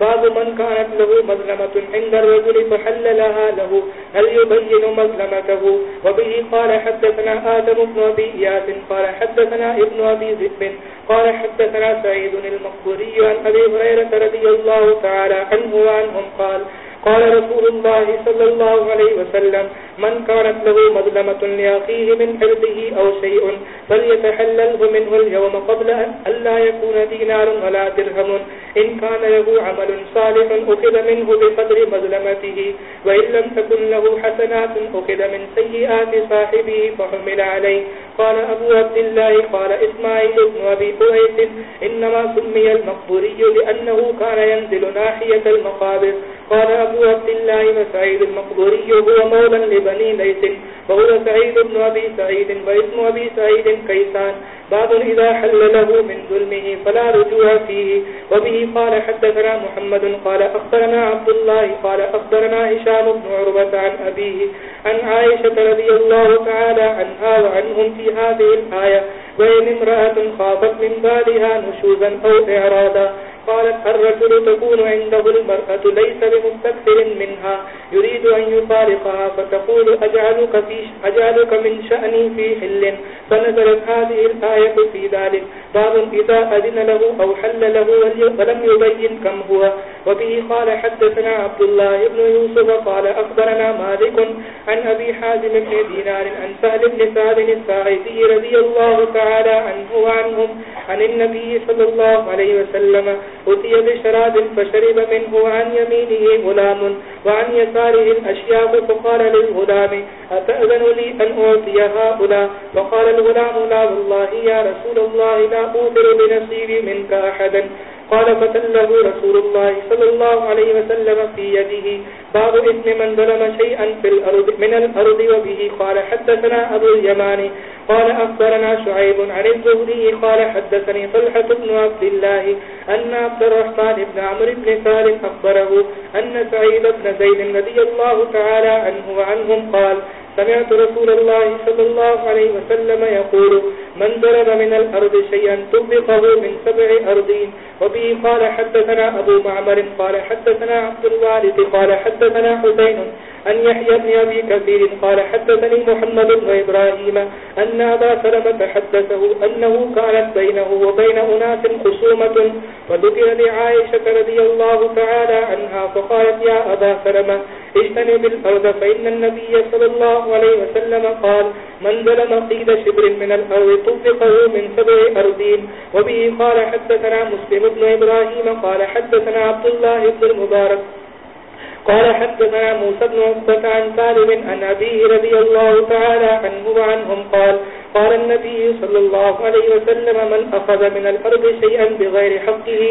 Speaker 1: باب من كانت له مظلمة عند الرجل فحل لها له. هل يبين مظلمته؟ وبه قال حدثنا آدم بن أبي إياس، قال حدثنا ابن أبي ذئب، قال حدثنا سعيد المقبري عن أبي هريرة رضي الله تعالى عنه وعنهم قال قال رسول الله صلى الله عليه وسلم، من كانت له مظلمة لأخيه من حرده أو شيء فليتحلله منه اليوم قبل أن لا يكون دينار ولا درهم. إن كان له عمل صالح أخذ منه بقدر مظلمته، وإن لم تكن له حسنات أخذ من سيئات صاحبه فحمل عليه. قال أبو عبد الله، قال إسماعيل بن أبي قويس إنما سمي المقبوري لأنه كان ينزل ناحية المقابر. قال أبو أبو عبد الله وسعيد المقبوري هو مولا لبني ليس وهو سعيد بن أبي سعيد واسم أبي سعيد كيسان باب إذا حل له من ظلمه فلا رجوع فيه، وبه قال حدثنا محمد قال أخبرنا عبد الله قال أخبرنا هشام بن عربة عن أبيه عن عائشة رضي الله تعالى عنها وعنهم في هذه الآية وإن امرأة خافت من بالها نشوزا أو إعرادا قالت الرجل تكون عنده المرأة ليس بمستكثر منها يريد أن يفارقها فتقول أجعلك, في أجعلك من شأني في حل فنزلت هذه الآية في ذلك. باب إذا أذن له أو حل له ولم يبين كم هو. وبه قال حدثنا عبد الله بن يوسف قال أخبرنا مالك عن أبي حازم بن دينار عن سهل بن سعد الساعدي رضي الله تعالى عنه وعنهم عن النبي صلى الله عليه وسلم أتي بشراب فشرب منه عن يمينه غلام وعن يساره الأشياء فقال للغلام أتأذن لي أن أعطي هؤلاء فقال الغلام لا والله يا رسول الله لا أوثر بنصيبي منك أحدا قال فتله رسول الله صلى الله عليه وسلم في يده. باب اسم من ظلم شيئا في الأرض من الأرض وبه قال حدثنا أبو اليماني قال أخبرنا شعيب عن الزهري قال حدثني طلحة بن عبد الله أن عبد الرحمن بن عمر بن سال أخبره أن سعيد بن زيد رضي الله تعالى عنه وعنهم قال سمعت رسول الله صلى الله عليه وسلم يقول، من ضرب من الأرض شيئا تبقه من سبع أرضين، وبه قال حدثنا أبو معمر، قال حدثنا عبد الوالد قال حدثنا حسين أن يحيى بن أبي كثير قال حدثني محمد بن إبراهيم أن أبا سلمة حدثه أنه كانت بينه وبين أناس خصومة وذكر لعائشة رضي الله تعالى عنها فقالت يا أبا سلمة، اجتنب الأرض، فإن النبي صلى الله عليه وسلم قال من ظلم قيد شبر من الأرض طبقه من سبع أرضين. وبه قال حدثنا مسلم بن إبراهيم، قال حدثنا عبد الله بن المبارك. قال حدثنا موسى بن عقبة عن سالم عن أبيه رضي الله تعالى عنه وعنهم قال قال النبي صلى الله عليه وسلم من أخذ من الأرض شيئا بغير حقه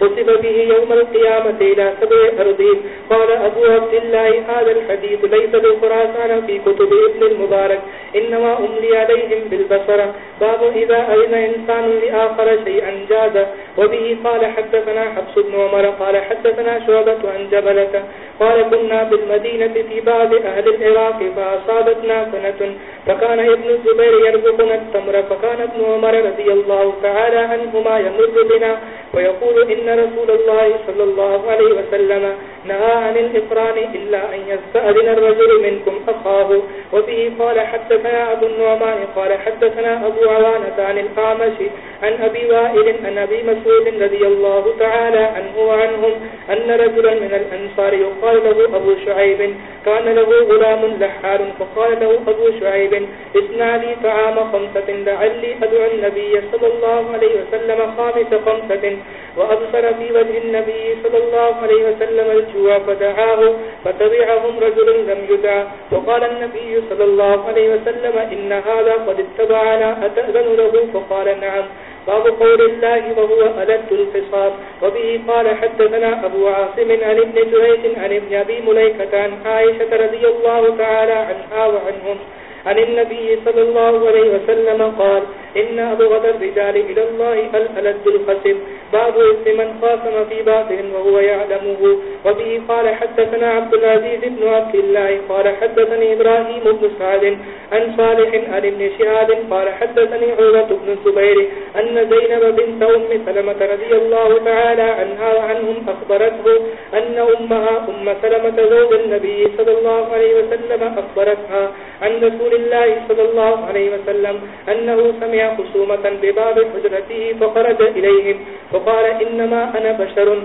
Speaker 1: خسب به يوم القيامة إلى سبع أرضين قال أبو عبد الله، هذا الحديث ليس بالخراسان في كتب ابن المبارك، إنما أملي عليهم بالبصر باب إذا أذن إنسان لآخر شيئا جاز. وبه قال حدثنا حبس بن عمر، قال حدثنا شعبة عن جبلة، قال كنا بالمدينة في بعض أهل العراق، فأصابتنا سنة، فكان ابن الزبير يرجو يرزقنا التمر فكان ابن عمر رضي الله تعالى عنهما يمر بنا ويقول إن رسول الله صلى الله عليه وسلم نهى عن الإقران إلا أن يستأذن الرجل منكم أخاه وفيه قال حدثنا أبو النعمان قال حدثنا أبو عوانة عن القامش عن أبي وائل عن أبي مسعود رضي الله تعالى عنه وعنهم أن رجلا من الأنصار يقال له أبو شعيب كان له غلام لحار فقال له أبو شعيب اسنا لي طعام خمسة لعلي أدعو النبي صلى الله عليه وسلم خامس خمسة، وأبصر في وجه النبي صلى الله عليه وسلم الجوع فدعاه فتبعهم رجل لم يدع، وقال النبي صلى الله عليه وسلم إن هذا قد اتبعنا، أتأذن له؟ فقال نعم. باب قول الله وهو ألد القصاب وبه قال حدثنا أبو عاصم عن ابن جريت عن ابن أبي مليكة عن عائشة رضي الله تعالى عنها وعنهم. عن النبي صلى الله عليه وسلم قال إن أبغض الرجال إلى الله الألد الخسر باب اسم من خاصم في باطل وهو يعلمه. وبه قال حدثنا عبد العزيز بن عبد الله قال حدثني إبراهيم بن سعد عن صالح عن ابن شهاد قال حدثني عروة بن الزبير أن زينب بنت أم سلمة رضي الله تعالى عنها وعنهم أخبرته أن أمها أم سلمة زوج النبي صلى الله عليه وسلم أخبرتها عن رسول الله صلى الله عليه وسلم أنه سمع خصومة بباب حجرته فخرج إليهم. فقال إنما أنا بشر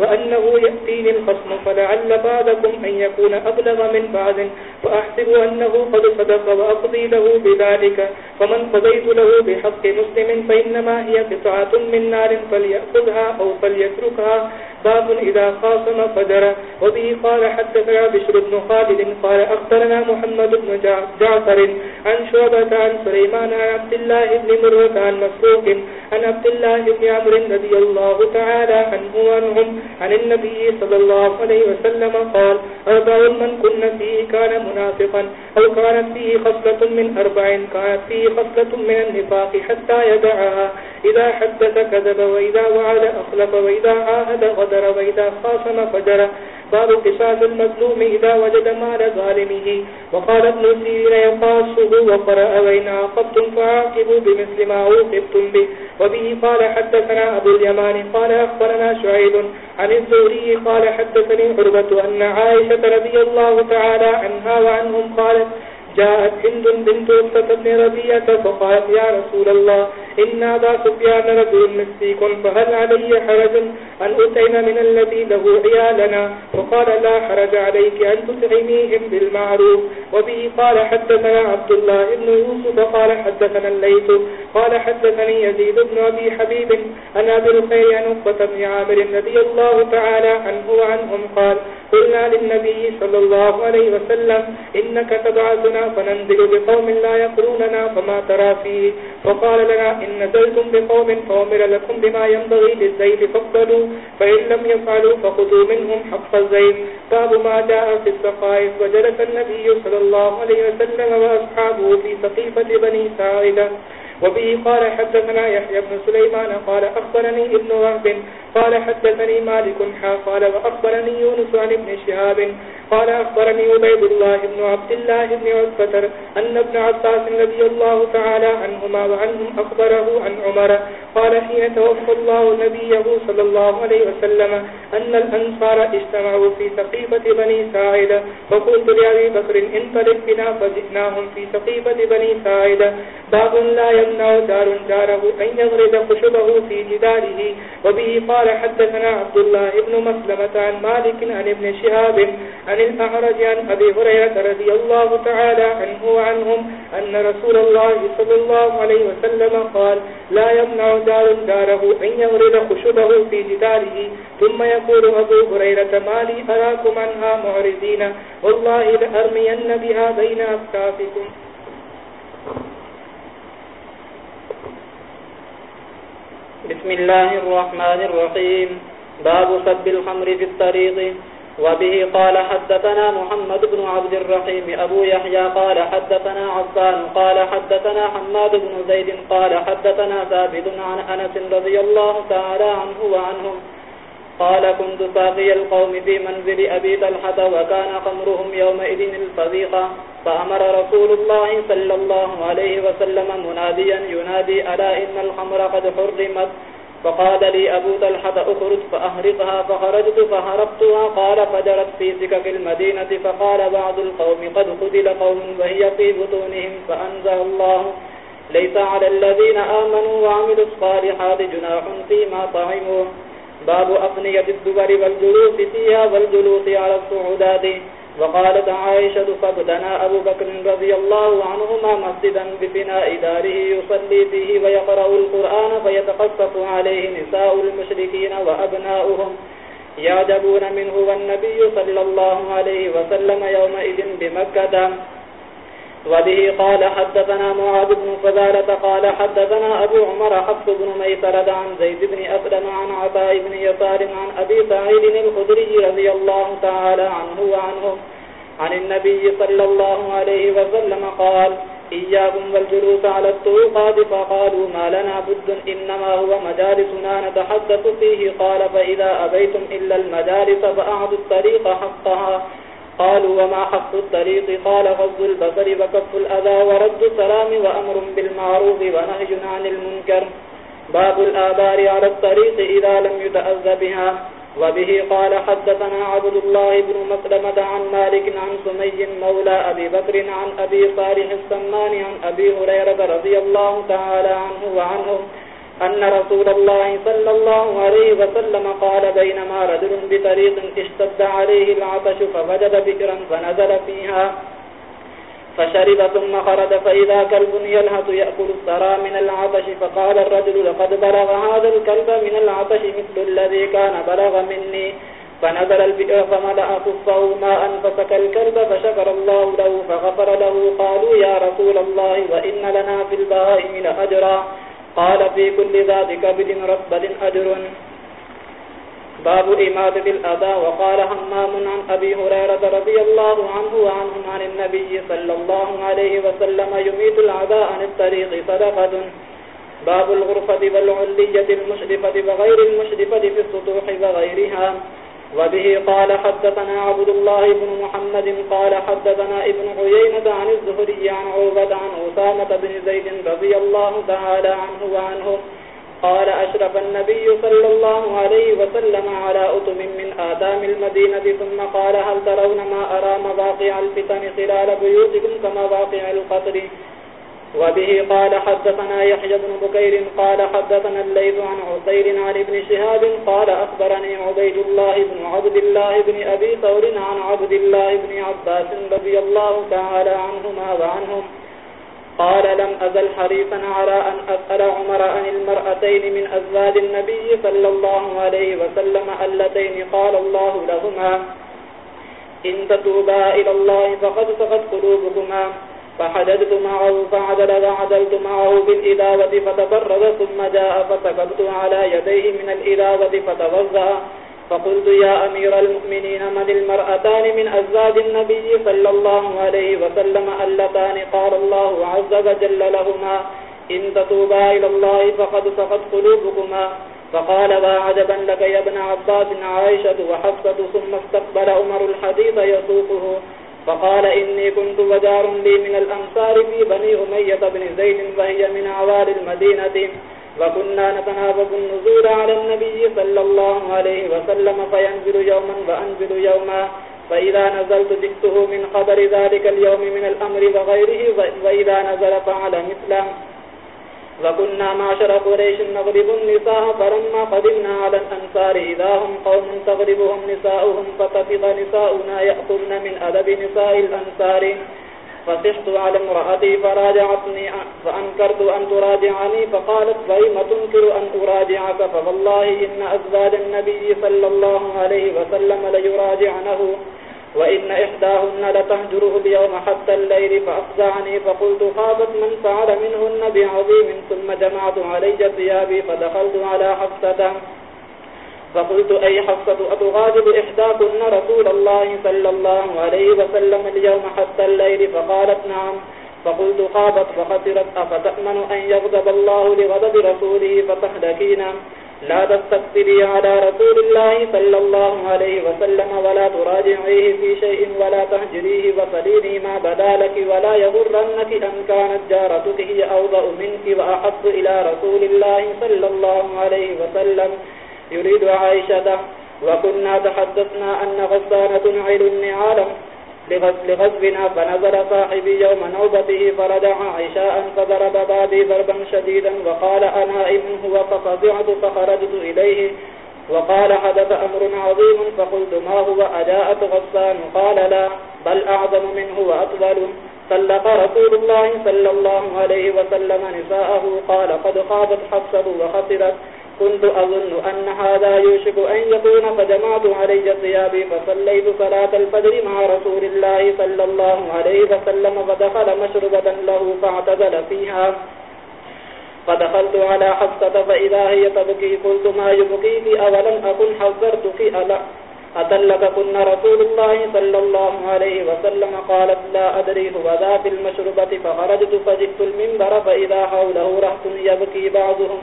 Speaker 1: وأنه يأتيني الخصم فلعل بعضكم أن يكون أبلغ من بعض فأحسب أنه قد صدق وأقضي له بذلك فمن قضيت له بحق مسلم فإنما هي قطعة من نار فليأخذها أو فليتركها باب إذا خاصم فجر وبه قال حدثنا بشر بن خالد قال أخبرنا محمد بن جعفر عن شعبة عن سليمان عن عبد الله بن مرة عن مسروق عن عبد الله بن عمر رضي رضي الله تعالى عنه وعنهم عن النبي صلى الله عليه وسلم قال، أربع من كن فيه كان منافقا أو كانت فيه خصلة من أربع كانت فيه خصلة من النفاق حتى يدعها إذا حدث كذب وإذا وعد أخلف وإذا عاهد غدر وإذا خاصم فجر. باب قصاص المظلوم إذا وجد مال ظالمه. وقال ابن سيرين يقاصه وقرأ وإن عاقبتم فعاقبوا بمثل ما عوقبتم به. وبه قال حدثنا أبو اليمان قال أخبرنا شعيب عن الزوري قال حدثني حربة أن عائشة رضي الله تعالى عنها وعنهم قالت جاءت هند بنت أسفة بن ربيعة فقالت يا رسول الله إن أبا سفيان رجل مسيك فهل علي حرج أن أتين من الذي له عيالنا فقال، لا حرج عليك أن تتعميهم بالمعروف. وبه قال، حدثنا عبد الله بن يوسف قال، حدثنا الليث، قال حدثني يزيد بن أبي حبيب أن أبي الخير عن بن عامر رضي الله تعالى عنه وعنهم قال قلنا للنبي صلى الله عليه وسلم إنك تبعثنا فننزل بقوم لا يقروننا فما ترى فيه. فقال لنا إن نزلتم بقوم فأمر لكم بما ينبغي للزيد فاقبلوا فإن لم يفعلوا فخذوا منهم حق الزيد. باب ما جاء في السقائف. وجلس النبي صلى الله عليه وسلم وأصحابه في سقيفة بني سائلة وبه قال حدثنا يحيى بن سليمان قال أخبرني ابن وهب قال حدثني مالك حا قال وأخبرني يونس عن ابن شهاب قال أخبرني عبيد الله بن عبد الله بن عزفتر أن ابن عباس رضي الله تعالى عنهما وعنهم أخبره عن عمر قال حين توفى الله نبيه صلى الله عليه وسلم أن الأنصار اجتمعوا في سقيفة بني ساعدة فقلت لأبي بكر انطلق بنا فجئناهم في سقيفة بني ساعدة باب لا يمنع دار جاره أن يغرد خشبه في جداره وبه قال حدثنا عبد الله بن مسلمة عن مالك، عن ابن شهاب، عن الأعرج، عن أبي هريرة رضي الله تعالى عنه وعنهم أن رسول الله صلى الله عليه وسلم قال لا يمنع دار داره أن يغرد خشبه في جداره، ثم يقول أبو هريرة مالي أراكم عنها معرضين، والله لأرمين بها بين أفتافكم
Speaker 2: بسم الله الرحمن الرحيم. باب سب الخمر في الطريق. وبه قال حدثنا محمد بن عبد الرحيم أبو يحيى قال حدثنا عبان قال حدثنا حماد بن زيد قال حدثنا ثابت عن أنس رضي الله تعالى عنه وعنهم قال كنت ساقي القوم في منزل أبي تلحة وكان خمرهم يومئذ الفضيقة فأمر رسول الله صلى الله عليه وسلم مناديا ينادي ألا إن الخمر قد حرمت؟ فقال لي أبو تلحة أخرج فأهرقها، فخرجت فهرقتها قال فجرت في سكك المدينة، فقال بعض القوم قد خذل قوم وهي في بطونهم فأنزى الله ليس على الذين آمنوا وعملوا الصالحات جناح فيما طعموا. باب أقنية الدبر والجلوس فيها والجلوس على الصعودات. وقالت عائشة فابتنا أبو بكر رضي الله عنهما مسجدا بفناء داره يصلي فيه ويقرأ القرآن فيتقصف عليه نساء المشركين وأبناؤهم يعجبون منه والنبي صلى الله عليه وسلم يومئذ بمكة. وبه قال حدثنا معاذ بن فذالة قال حدثنا أبو عمر حفظ بن ميسرد عن زيد بن أسلم عن عطاء بن يسار عن أبي سعيد الخدري رضي الله تعالى عنه وعنهم عن النبي صلى الله عليه وسلم قال، إياكم والجلوس على الطرقات فقالوا، ما لنا بد، إنما هو مجالسنا نتحدث فيه. قال، فإذا أبيتم إلا المجالس فأعدوا الطريق حقها. قالوا وما حق الطريق؟ قال غض البصر وكف الأذى ورد السلام وأمر بالمعروف ونهج عن المنكر. باب الآبار على الطريق إذا لم يتأذى بها. وبه قال حدثنا عبد الله بن مسلمة عن مالك عن سمي مولى أبي بكر عن أبي صالح السمان عن أبي هريرة رضي الله تعالى عنه وعنه أن رسول الله صلى الله عليه وسلم قال بينما رجل بطريق اشتد عليه العطش فوجد بكرا فنزل فيها فشرب ثم خرج فإذا كلب يلهط يأكل الثرى من العطش فقال الرجل لقد بلغ هذا الكلب من العطش مثل الذي كان بلغ مني فنزل البئر فملأ خفه ماء فسك الكلب فشكر الله له فغفر له. قالوا يا رسول الله وإن لنا في البهائم لأجرا. قال في كل ذات كبد رطبة أجر. باب إمادة الأذى وقال همام عن أبي هريرة رضي الله عنه وعنهم عن النبي صلى الله عليه وسلم يميت العذى عن الطريق صدقة. باب الغرفة والعلية المشرفة وغير المشرفة في السطوح وغيرها. وبه قال حدثنا عبد الله بن محمد قال حدثنا ابن عيينة عن الزهري عن عوبة عن أسامة بن زيد رضي الله تعالى عنه وعنه قال أشرف النبي صلى الله عليه وسلم على أطم من آدام المدينة، ثم قال هل ترون ما أرى مواقع الفتن خلال بيوتكم كمواقع القطر وبه قال حدثنا يحيى بن بكير قال حدثنا الليل عن عطير عن ابن شهاب قال أخبرني عبيد الله بن عبد الله بن أبي ثور عن عبد الله بن عباس رضي الله تعالى عنهما وعنهم قال لم أزل حريفا على أن أسأل عمر عن المرأتين من أزواج النبي صلى الله عليه وسلم اللتين قال الله لهما إن تتوبا إلى الله فقد سقط قلوبكما فحددت معه فعدل وعدلت معه بالإداوة فتبرد ثم جاء فسكبت على يديه من الإداوة فتوزع فقلت يا أمير المؤمنين، من المرأتان من أزواج النبي صلى الله عليه وسلم ألتان قال الله عز وجل لهما، إن تتوبا إلى الله فقد سقط قلوبكما. فقال وعجبا لك يا ابن عباس عائشة وحفصة ثم استقبل أمر الحديث يسوقه فقال إني كنت وجار لي من الأنصار في بني أمية بن زيد وهي من عوار المدينة. وكنا نتنابب النزول على النبي صلى الله عليه وسلم، فينزل يوما وأنزل يوما. فإذا نزلت جئته من خبر ذلك اليوم من الأمر وغيره، وإذا نزل فعل مثله. وكنا معشر قريش نغلب النساء فلما قدمنا على الأنصار إذا هم قوم تغلبهم نساؤهم فتفض نساؤنا يأخذن من أدب نساء الأنصار فصحت على امرأتي فراجعتني فأنكرت أن تراجعني فقالت فإما تنكر أن أراجعك فوالله إن أزواج النبي صلى الله عليه وسلم ليراجعنه وإن إحداهن لتهجره اليوم حتى الليل فأفزعني فقلت خابت من فعل منهن بعظيم ثم جمعت علي ثيابي فدخلت على حفصة فقلت أي حفصة أتغاجب إحداكن رسول الله صلى الله عليه وسلم اليوم حتى الليل فقالت نعم فقلت خابت فخسرت أفتأمن أن يغضب الله لغضب رسوله فتهدكينا لا تستقصري على رسول الله صلى الله عليه وسلم ولا تراجعيه في شيء ولا تهجريه وصليني ما بدا لك ولا يغرنك أن كانت جارتك هي أوضأ منك وأحب إلى رسول الله صلى الله عليه وسلم. يريد عائشة وكنا تحدثنا أن غسانة عيل النعالم. لغزبنا فنزل صاحبي يوم نوبته فرجع عشاء فضرب بابي ضربا شديدا وقال أنا إن هو ففضعت فخرجت إليه وقال حدث أمر عظيم فقلت ما هو؟ أجاءت غسان قال لا، بل أعظم منه وأطول. فلق رسول الله صلى الله عليه وسلم نساءه، قال قد خابت حفصه وخسرت كنت أظن أن هذا يوشك أن يكون فجمعت علي ثيابي، فصليت صلاة الفجر مع رسول الله صلى الله عليه وسلم، فدخل مشربة له فاعتزل فيها. فدخلت على حفصة، فإذا هي تبكي قلت ما يبكيك أولا أكن حذرتك؟ ألا. أتلككن رسول الله صلى الله عليه وسلم، قالت لا أدري هو ذا في المشربة، فخرجت فجئت المنبر، فإذا حوله رهط يبكي بعضهم.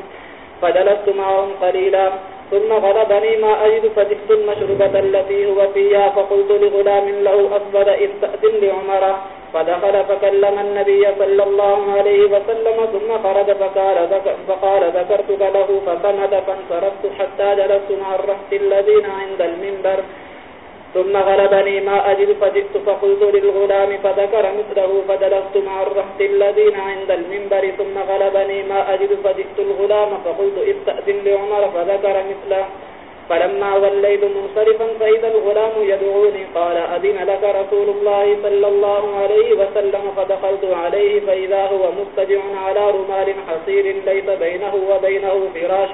Speaker 2: فجلست معهم قليلا ثم غلبني ما أجد فجئت المشربة التي هو فيها فقلت لغلام له أصبر استأذن لعمر فدخل فكلم النبي صلى الله عليه وسلم ثم خرج فقال, فقال ذكرتك له فسند فانصرفت حتى جلست مع الرهط الذين عند المنبر ثم غلبني ما أجد، فجئت فقلت للغلام فذكر مثله، فجلست مع الرهط الذين عند المنبر، ثم غلبني ما أجد، فجئت الغلام فقلت استأذن لعمر فذكر مثله. فلما وليت منصرفا، فإذا الغلام يدعوني، قال أذن لك رسول الله صلى الله عليه وسلم؟ فدخلت عليه، فإذا هو مستجع على رمال حصير ليس بينه وبينه فراش فراش.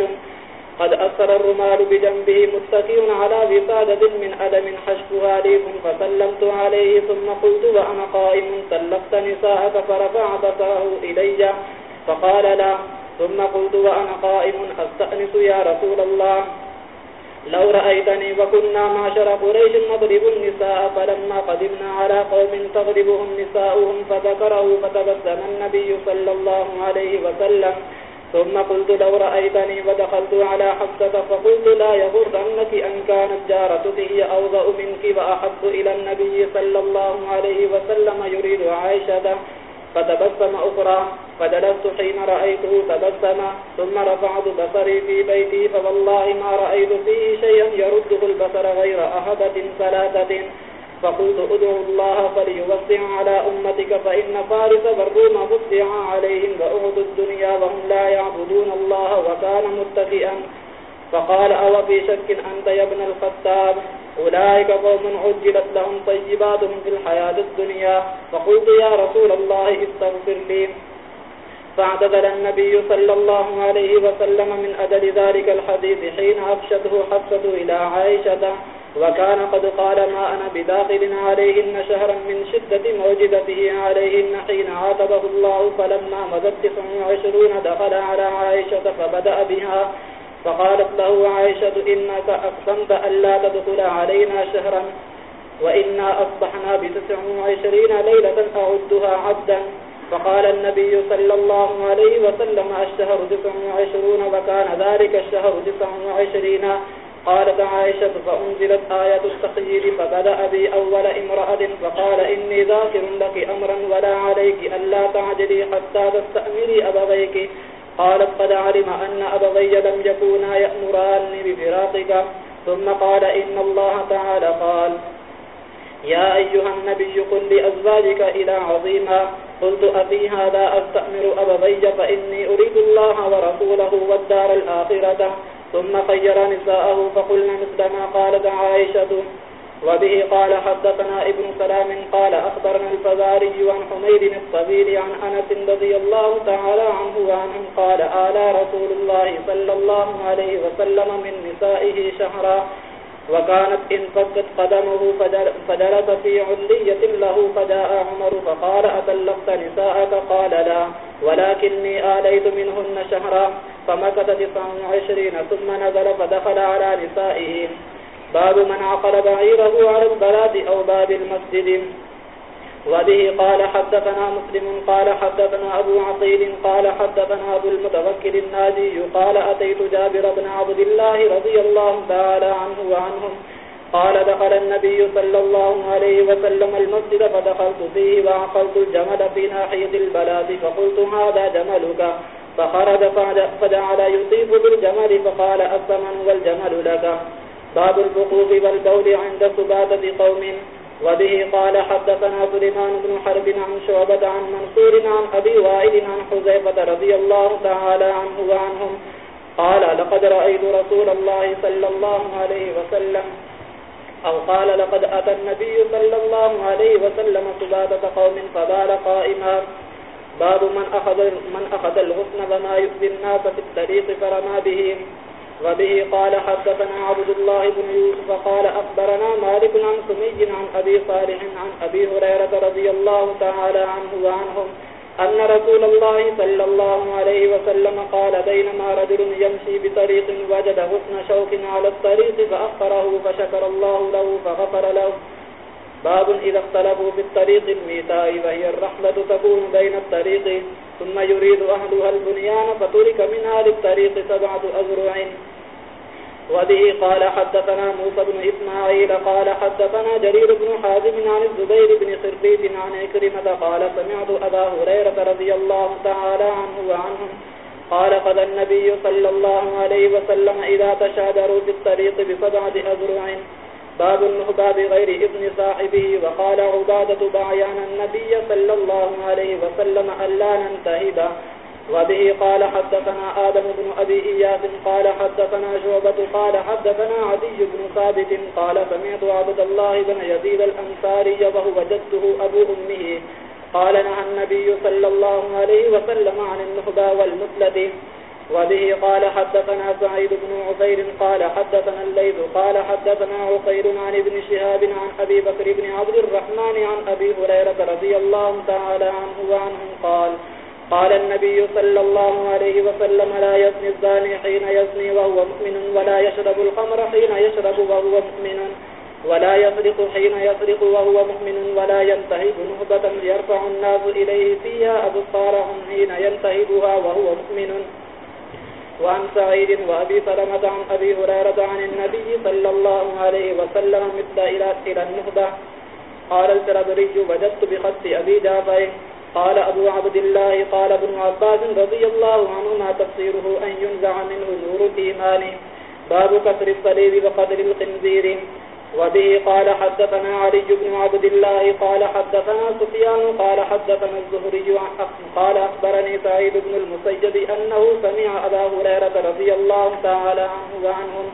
Speaker 2: قد أثر الرمال بجنبه متكئ على وسادة من أدم حشفها ليف فسلمت عليه ثم قلت وأنا قائم سلقت نساءك فرفع بصره إلي. فقال لا. ثم قلت وأنا قائم أستأنس يا رسول الله. لو رأيتني وكنا معشر قريش نضرب النساء فلما قدمنا على قوم تضربهم نساؤهم فذكره فتبسم النبي صلى الله عليه وسلم. ثم قلت لو رأيتني ودخلت على حفظة فقلت لا يغرنك أن كانت جارتك هي أوضأ منك وأحب إلى النبي صلى الله عليه وسلم يريد عائشة. فتبسم أخرى، فجلست حين رأيته تبسم، ثم رفعت بصري في بيتي، فوالله ما رأيت فيه شيئا يرده البصر غير أهبة ثلاثة. فقلت أدعو الله فليوسع على أمتك فإن فارس والروم مبدع عليهم وأهد الدنيا وهم لا يعبدون الله وكان متفئا فقال أو في شك أنت يا ابن الخطاب؟ أولئك قوم عجلت لهم طيباتهم في الحياة الدنيا. فقلت يا رسول الله استغفر لي. فاعتذر النبي صلى الله عليه وسلم من أدل ذلك الحديث حين أفشته حفصة إلى عائشة. وكان قد قال ما أنا بداخل عليهن شهرا من شدة موجدته عليهن حين عاتبه الله فلما مدت تسع وعشرون دخل على عائشة فبدأ بها فقالت له عائشة إنك أقسمت أن لا تدخل علينا شهرا وإنا أصبحنا بتسع وعشرين ليلة أعدها عبدا. فقال النبي صلى الله عليه وسلم الشهر تسع وعشرون وكان ذلك الشهر تسع وعشرين قالت عائشة، فأنزلت آية التخيير، فبدأ بي أول امرأة، فقال إني ذاكر لك أمرا ولا عليك ألا تعجلي حتى تستأمري أبغيك. قالت، قد علم أن أبغي لم يكونا يأمراني بفراقك. ثم قال، إن الله تعالى قال، يا أيها النبي قل لأزواجك إلى عظيما قلت أبي هذا أستأمر أبغي؟ فإني أريد الله ورسوله والدار الآخرة. ثم خير نساءه فقلنا مثل ما قالت عائشة. وبه قال حدثنا ابن سلام قال أخبرنا الفزاري عن حميد الصبيل عن أنس رضي الله تعالى عنه وعنهم قال آلى رسول الله صلى الله عليه وسلم من نسائه شهرا. وكانت إن فقت قدمه فدرس في علية له فجاء عمر فقال أتلقت نساءك؟ قال لا، ولكني آليت منهن شهرا فمكت تسع وعشرين، ثم نزل فدخل على نسائه. باب من عقل بعيره على البلاد أو باب المسجد. وبه قال حدثنا مسلم قال حدثنا أبو عقيل قال حدثنا أبو المتوكل الناجي قال أتيت جابر بن عبد الله رضي الله تعالى عنه وعنهم قال دخل النبي صلى الله عليه وسلم المسجد فدخلت فيه وعقلت الجمل في ناحية البلاد فقلت هذا جملك؟ فخرج فجعل يطيب بالجمل فقال الثمن والجمل لك؟ باب البقوق والبول عند سبابة قوم. وبه قال حدثنا سليمان بن حرب عن شعبة عن منصور عن أبي وائل عن حزيفة رضي الله تعالى عنه وعنهم قال لقد رأيت رسول الله صلى الله عليه وسلم أو قال لقد أتى النبي صلى الله عليه وسلم سبابة قوم فبال قائما. باب من أخذ, من أخذ الغصن وما يؤذي الناس في الطريق فرمى بهم. وبه قال حدثنا عبد الله بن يوسف قال أخبرنا مالك عن سمي عن أبي صالح عن أبي هريرة رضي الله تعالى عنه وعنهم أن رسول الله صلى الله عليه وسلم قال بينما رجل يمشي بطريق وجد حسن شوك على الطريق فأخره فشكر الله له فغفر له باب إذا اختلفوا في الطريق الميتاء، وهي الرحمة تكون بين الطريق، ثم يريد أهلها البنيان، فترك منها للطريق سبعة أزرع. وبه قال حدثنا موسى بن إسماعيل، قال حدثنا جرير بن حازم عن الزبير بن خربيت عن إكرمة قال سمعت أبا هريرة رضي الله تعالى عنه وعنهم قال قد النبي صلى الله عليه وسلم إذا تشادروا في الطريق بسبعة أزرع. باب النهبى بغير إذن صاحبه، وقال عبادة بعيان النبي صلى الله عليه وسلم ألا ننتهب. وبه قال حدثنا آدم بن أبي إياس، قال حدثنا شعبة، قال حدثنا عدي بن ثابت، قال سمعت عبد الله بن يزيد الأنصاري وهو جده أبو أمه، قال نهى النبي صلى الله عليه وسلم عن النهبى والمثلة وبه قال حدثنا سعيد بن عفير قال حدثنا الليل قال حدثنا عقير عن ابن شهاب عن أبي بكر بن عبد الرحمن عن أبي هريرة رضي الله تعالى عنه وعنهم قال قال النبي صلى الله عليه وسلم لا يزني الزاني حين يزني وهو مؤمن ولا يشرب الخمر حين يشرب وهو مؤمن ولا يسرق حين يسرق وهو مؤمن ولا ينتهب نهبة يرفع الناس إليه فيها أبصارهم حين ينتهبها وهو مؤمن. وعن سعيد وأبي سلمة عن أبي هريرة عن النبي صلى الله عليه وسلم مثل إلى إلى النهبة قال التربري وجدت بخط أبي جعفر. قال أبو عبد الله، قال ابن عباس رضي الله عنهما تفسيره أن ينزع منه نور الإيمان. باب كسر الصليب وقدر الخنزير. وبه قال حدثنا علي بن عبد الله قال حدثنا سفيان قال حدثنا الزهري قال أخبرني سعيد بن المسيب أنه سمع أبا هريرة رضي الله تعالى عنه وعنهم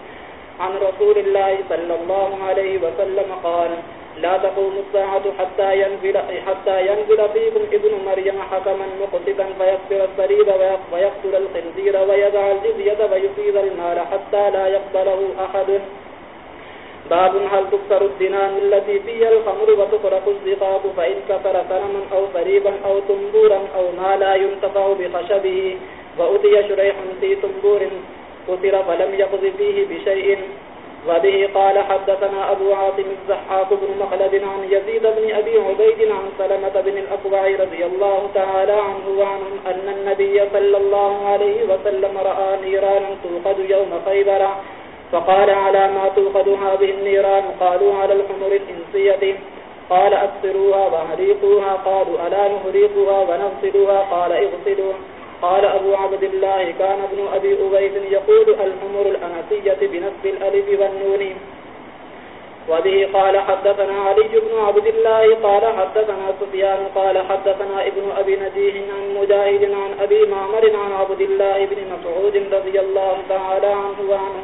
Speaker 2: عن رسول الله صلى الله عليه وسلم قال لا تقوم الساعة حتى ينزل, حتى ينزل فيكم ابن مريم حكما مقصدا فيكسر السريد ويقتل الخنزير ويدع الجزية ويفيد المال حتى لا يقبله أحد. باب هل تكسر الدنان التي فيها الخمر وتقرق الزقاق فإن كسر سنما أو فريبا أو تنبورا أو ما لا ينتفع بخشبه وأتي شريح في تنبور كسر فلم يقض فيه بشيء وبه قال حدثنا أبو عاصم الزحاق بن مخلد عن يزيد بن أبي عبيد عن سلمة بن الأقبع رضي الله تعالى عنه وعنهم أن النبي صلى الله عليه وسلم رأى نيرانا توقد يوم خيبر فقال على ما توقد هذه النيران قالوا على الحمر الإنسية. قال أكسروها وهريقوها قالوا ألا نهريقها ونغسلوها؟ قال اغسلوها قال أبو عبد الله كان ابن أبي أبيت يقول الحمر الأنسية بنسب الألف والنون. وبه قال حدثنا علي بن عبد الله قال حدثنا سفيان قال حدثنا ابن أبي نجيه عن مجاهد عن أبي معمر عن عبد الله بن مسعود رضي الله تعالى عنه وعنه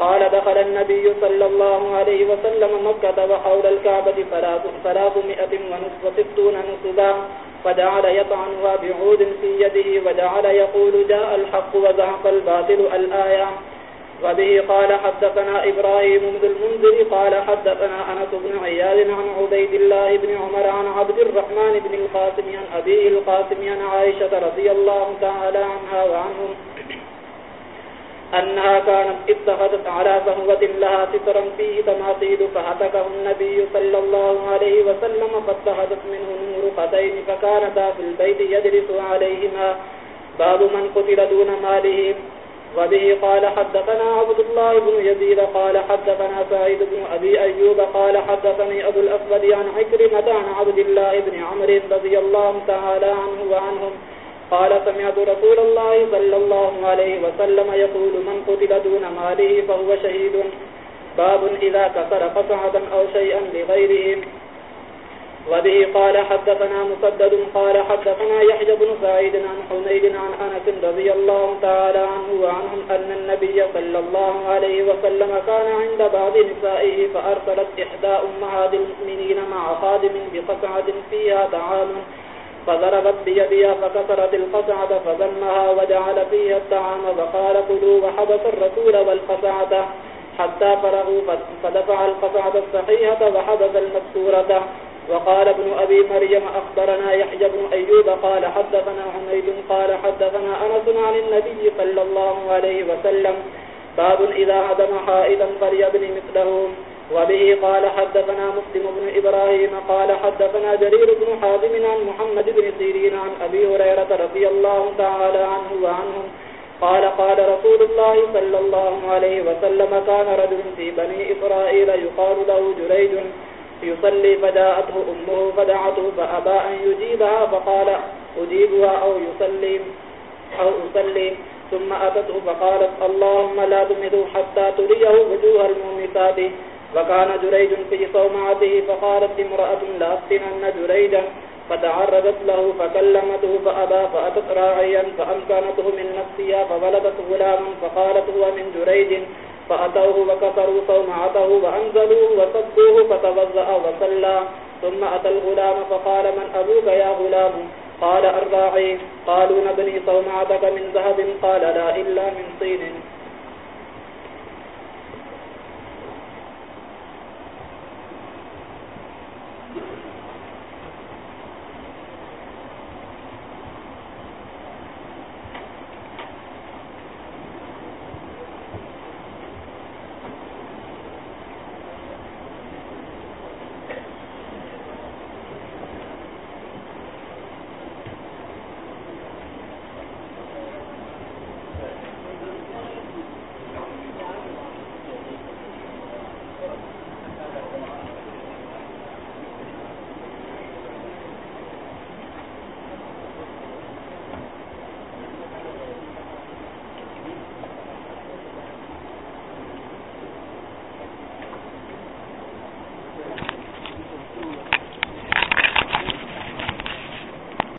Speaker 2: قال دخل النبي صلى الله عليه وسلم مكة وحول الكعبة ثلاثمائة وستون نسبا فجعل يطعنها بعود في يده وجعل يقول جاء الحق وزهق الباطل الآية. وبه قال حدثنا إبراهيم بن المنذر قال حدثنا أنس بن عياد عن عبيد الله بن عمر عن عبد الرحمن بن القاسم عن أبيه القاسم عن عائشة رضي الله تعالى عنها وعنهم أنها كانت اتخذت على فهوة لها سترا فيه تماثيل فهتكه النبي صلى الله عليه وسلم فاتخذت منه نور قدين فكانتا في البيت يدرس عليهما. باب من قتل دون ماله. وبه قال حدثنا عبد الله بن يزيد قال حدثنا سعيد بن أبي أيوب قال حدثني أبو الأسود عن عكرمة عن عبد الله بن عمر رضي الله تعالى عنه وعنهم قال سمعت رسول الله صلى الله عليه وسلم يقول من قتل دون ماله فهو شهيد. باب إذا كسر قصعة أو شيئا لغيره وبه قال حدثنا مسدد قال حدثنا يحيى بن سعيد عن حميد عن أنس رضي الله تعالى عنه وعنهم أن النبي صلى الله عليه وسلم كان عند بعض نسائه فأرسلت إحدى أمهات المؤمنين مع خادم بقصعة فيها طعام فضربت بيدها فكسرت القصعة فذمها وجعل فيها الطعام وقال قلوا وحبس الرسول والقصعة حتى فرغوا، فدفع القصعة الصحيحة وحبس المكسورة. وقال ابن أبي مريم أخبرنا يحيى بن أيوب قال حدثنا حميد قال حدثنا أنس عن النبي صلى الله عليه وسلم. باب إذا هدم حائدا فليبني مثله. وبه قال حدثنا مسلم بن إبراهيم قال حدثنا جرير بن حازم عن محمد بن سيرين عن أبي هريرة رضي الله تعالى عنه وعنهم قال قال رسول الله صلى الله عليه وسلم كان رجل في بني إسرائيل يقال له جريج يصلي فجاءته أمه فدعته فأبى أن يجيبها فقال أجيبها أو يصلي أو أصلي ثم أتته فقالت اللهم لا تمده حتى تريه وجوه المؤمسات وكان جريج في صومعته فقالت امرأة لا أفتنن جريجا، فتعرضت له فكلمته فأبى فأتت راعيا فأمكنته من نفسها فبلدت غلاما فقالت هو من جريج، فأتوه وكسروا صومعته وأنزلوه وصدوه فتوزأ وصلى، ثم أتى الغلام فقال من أبوك يا غلام؟ قال الراعي، قالوا نبني صومعتك من ذهب، قال لا إلا من صين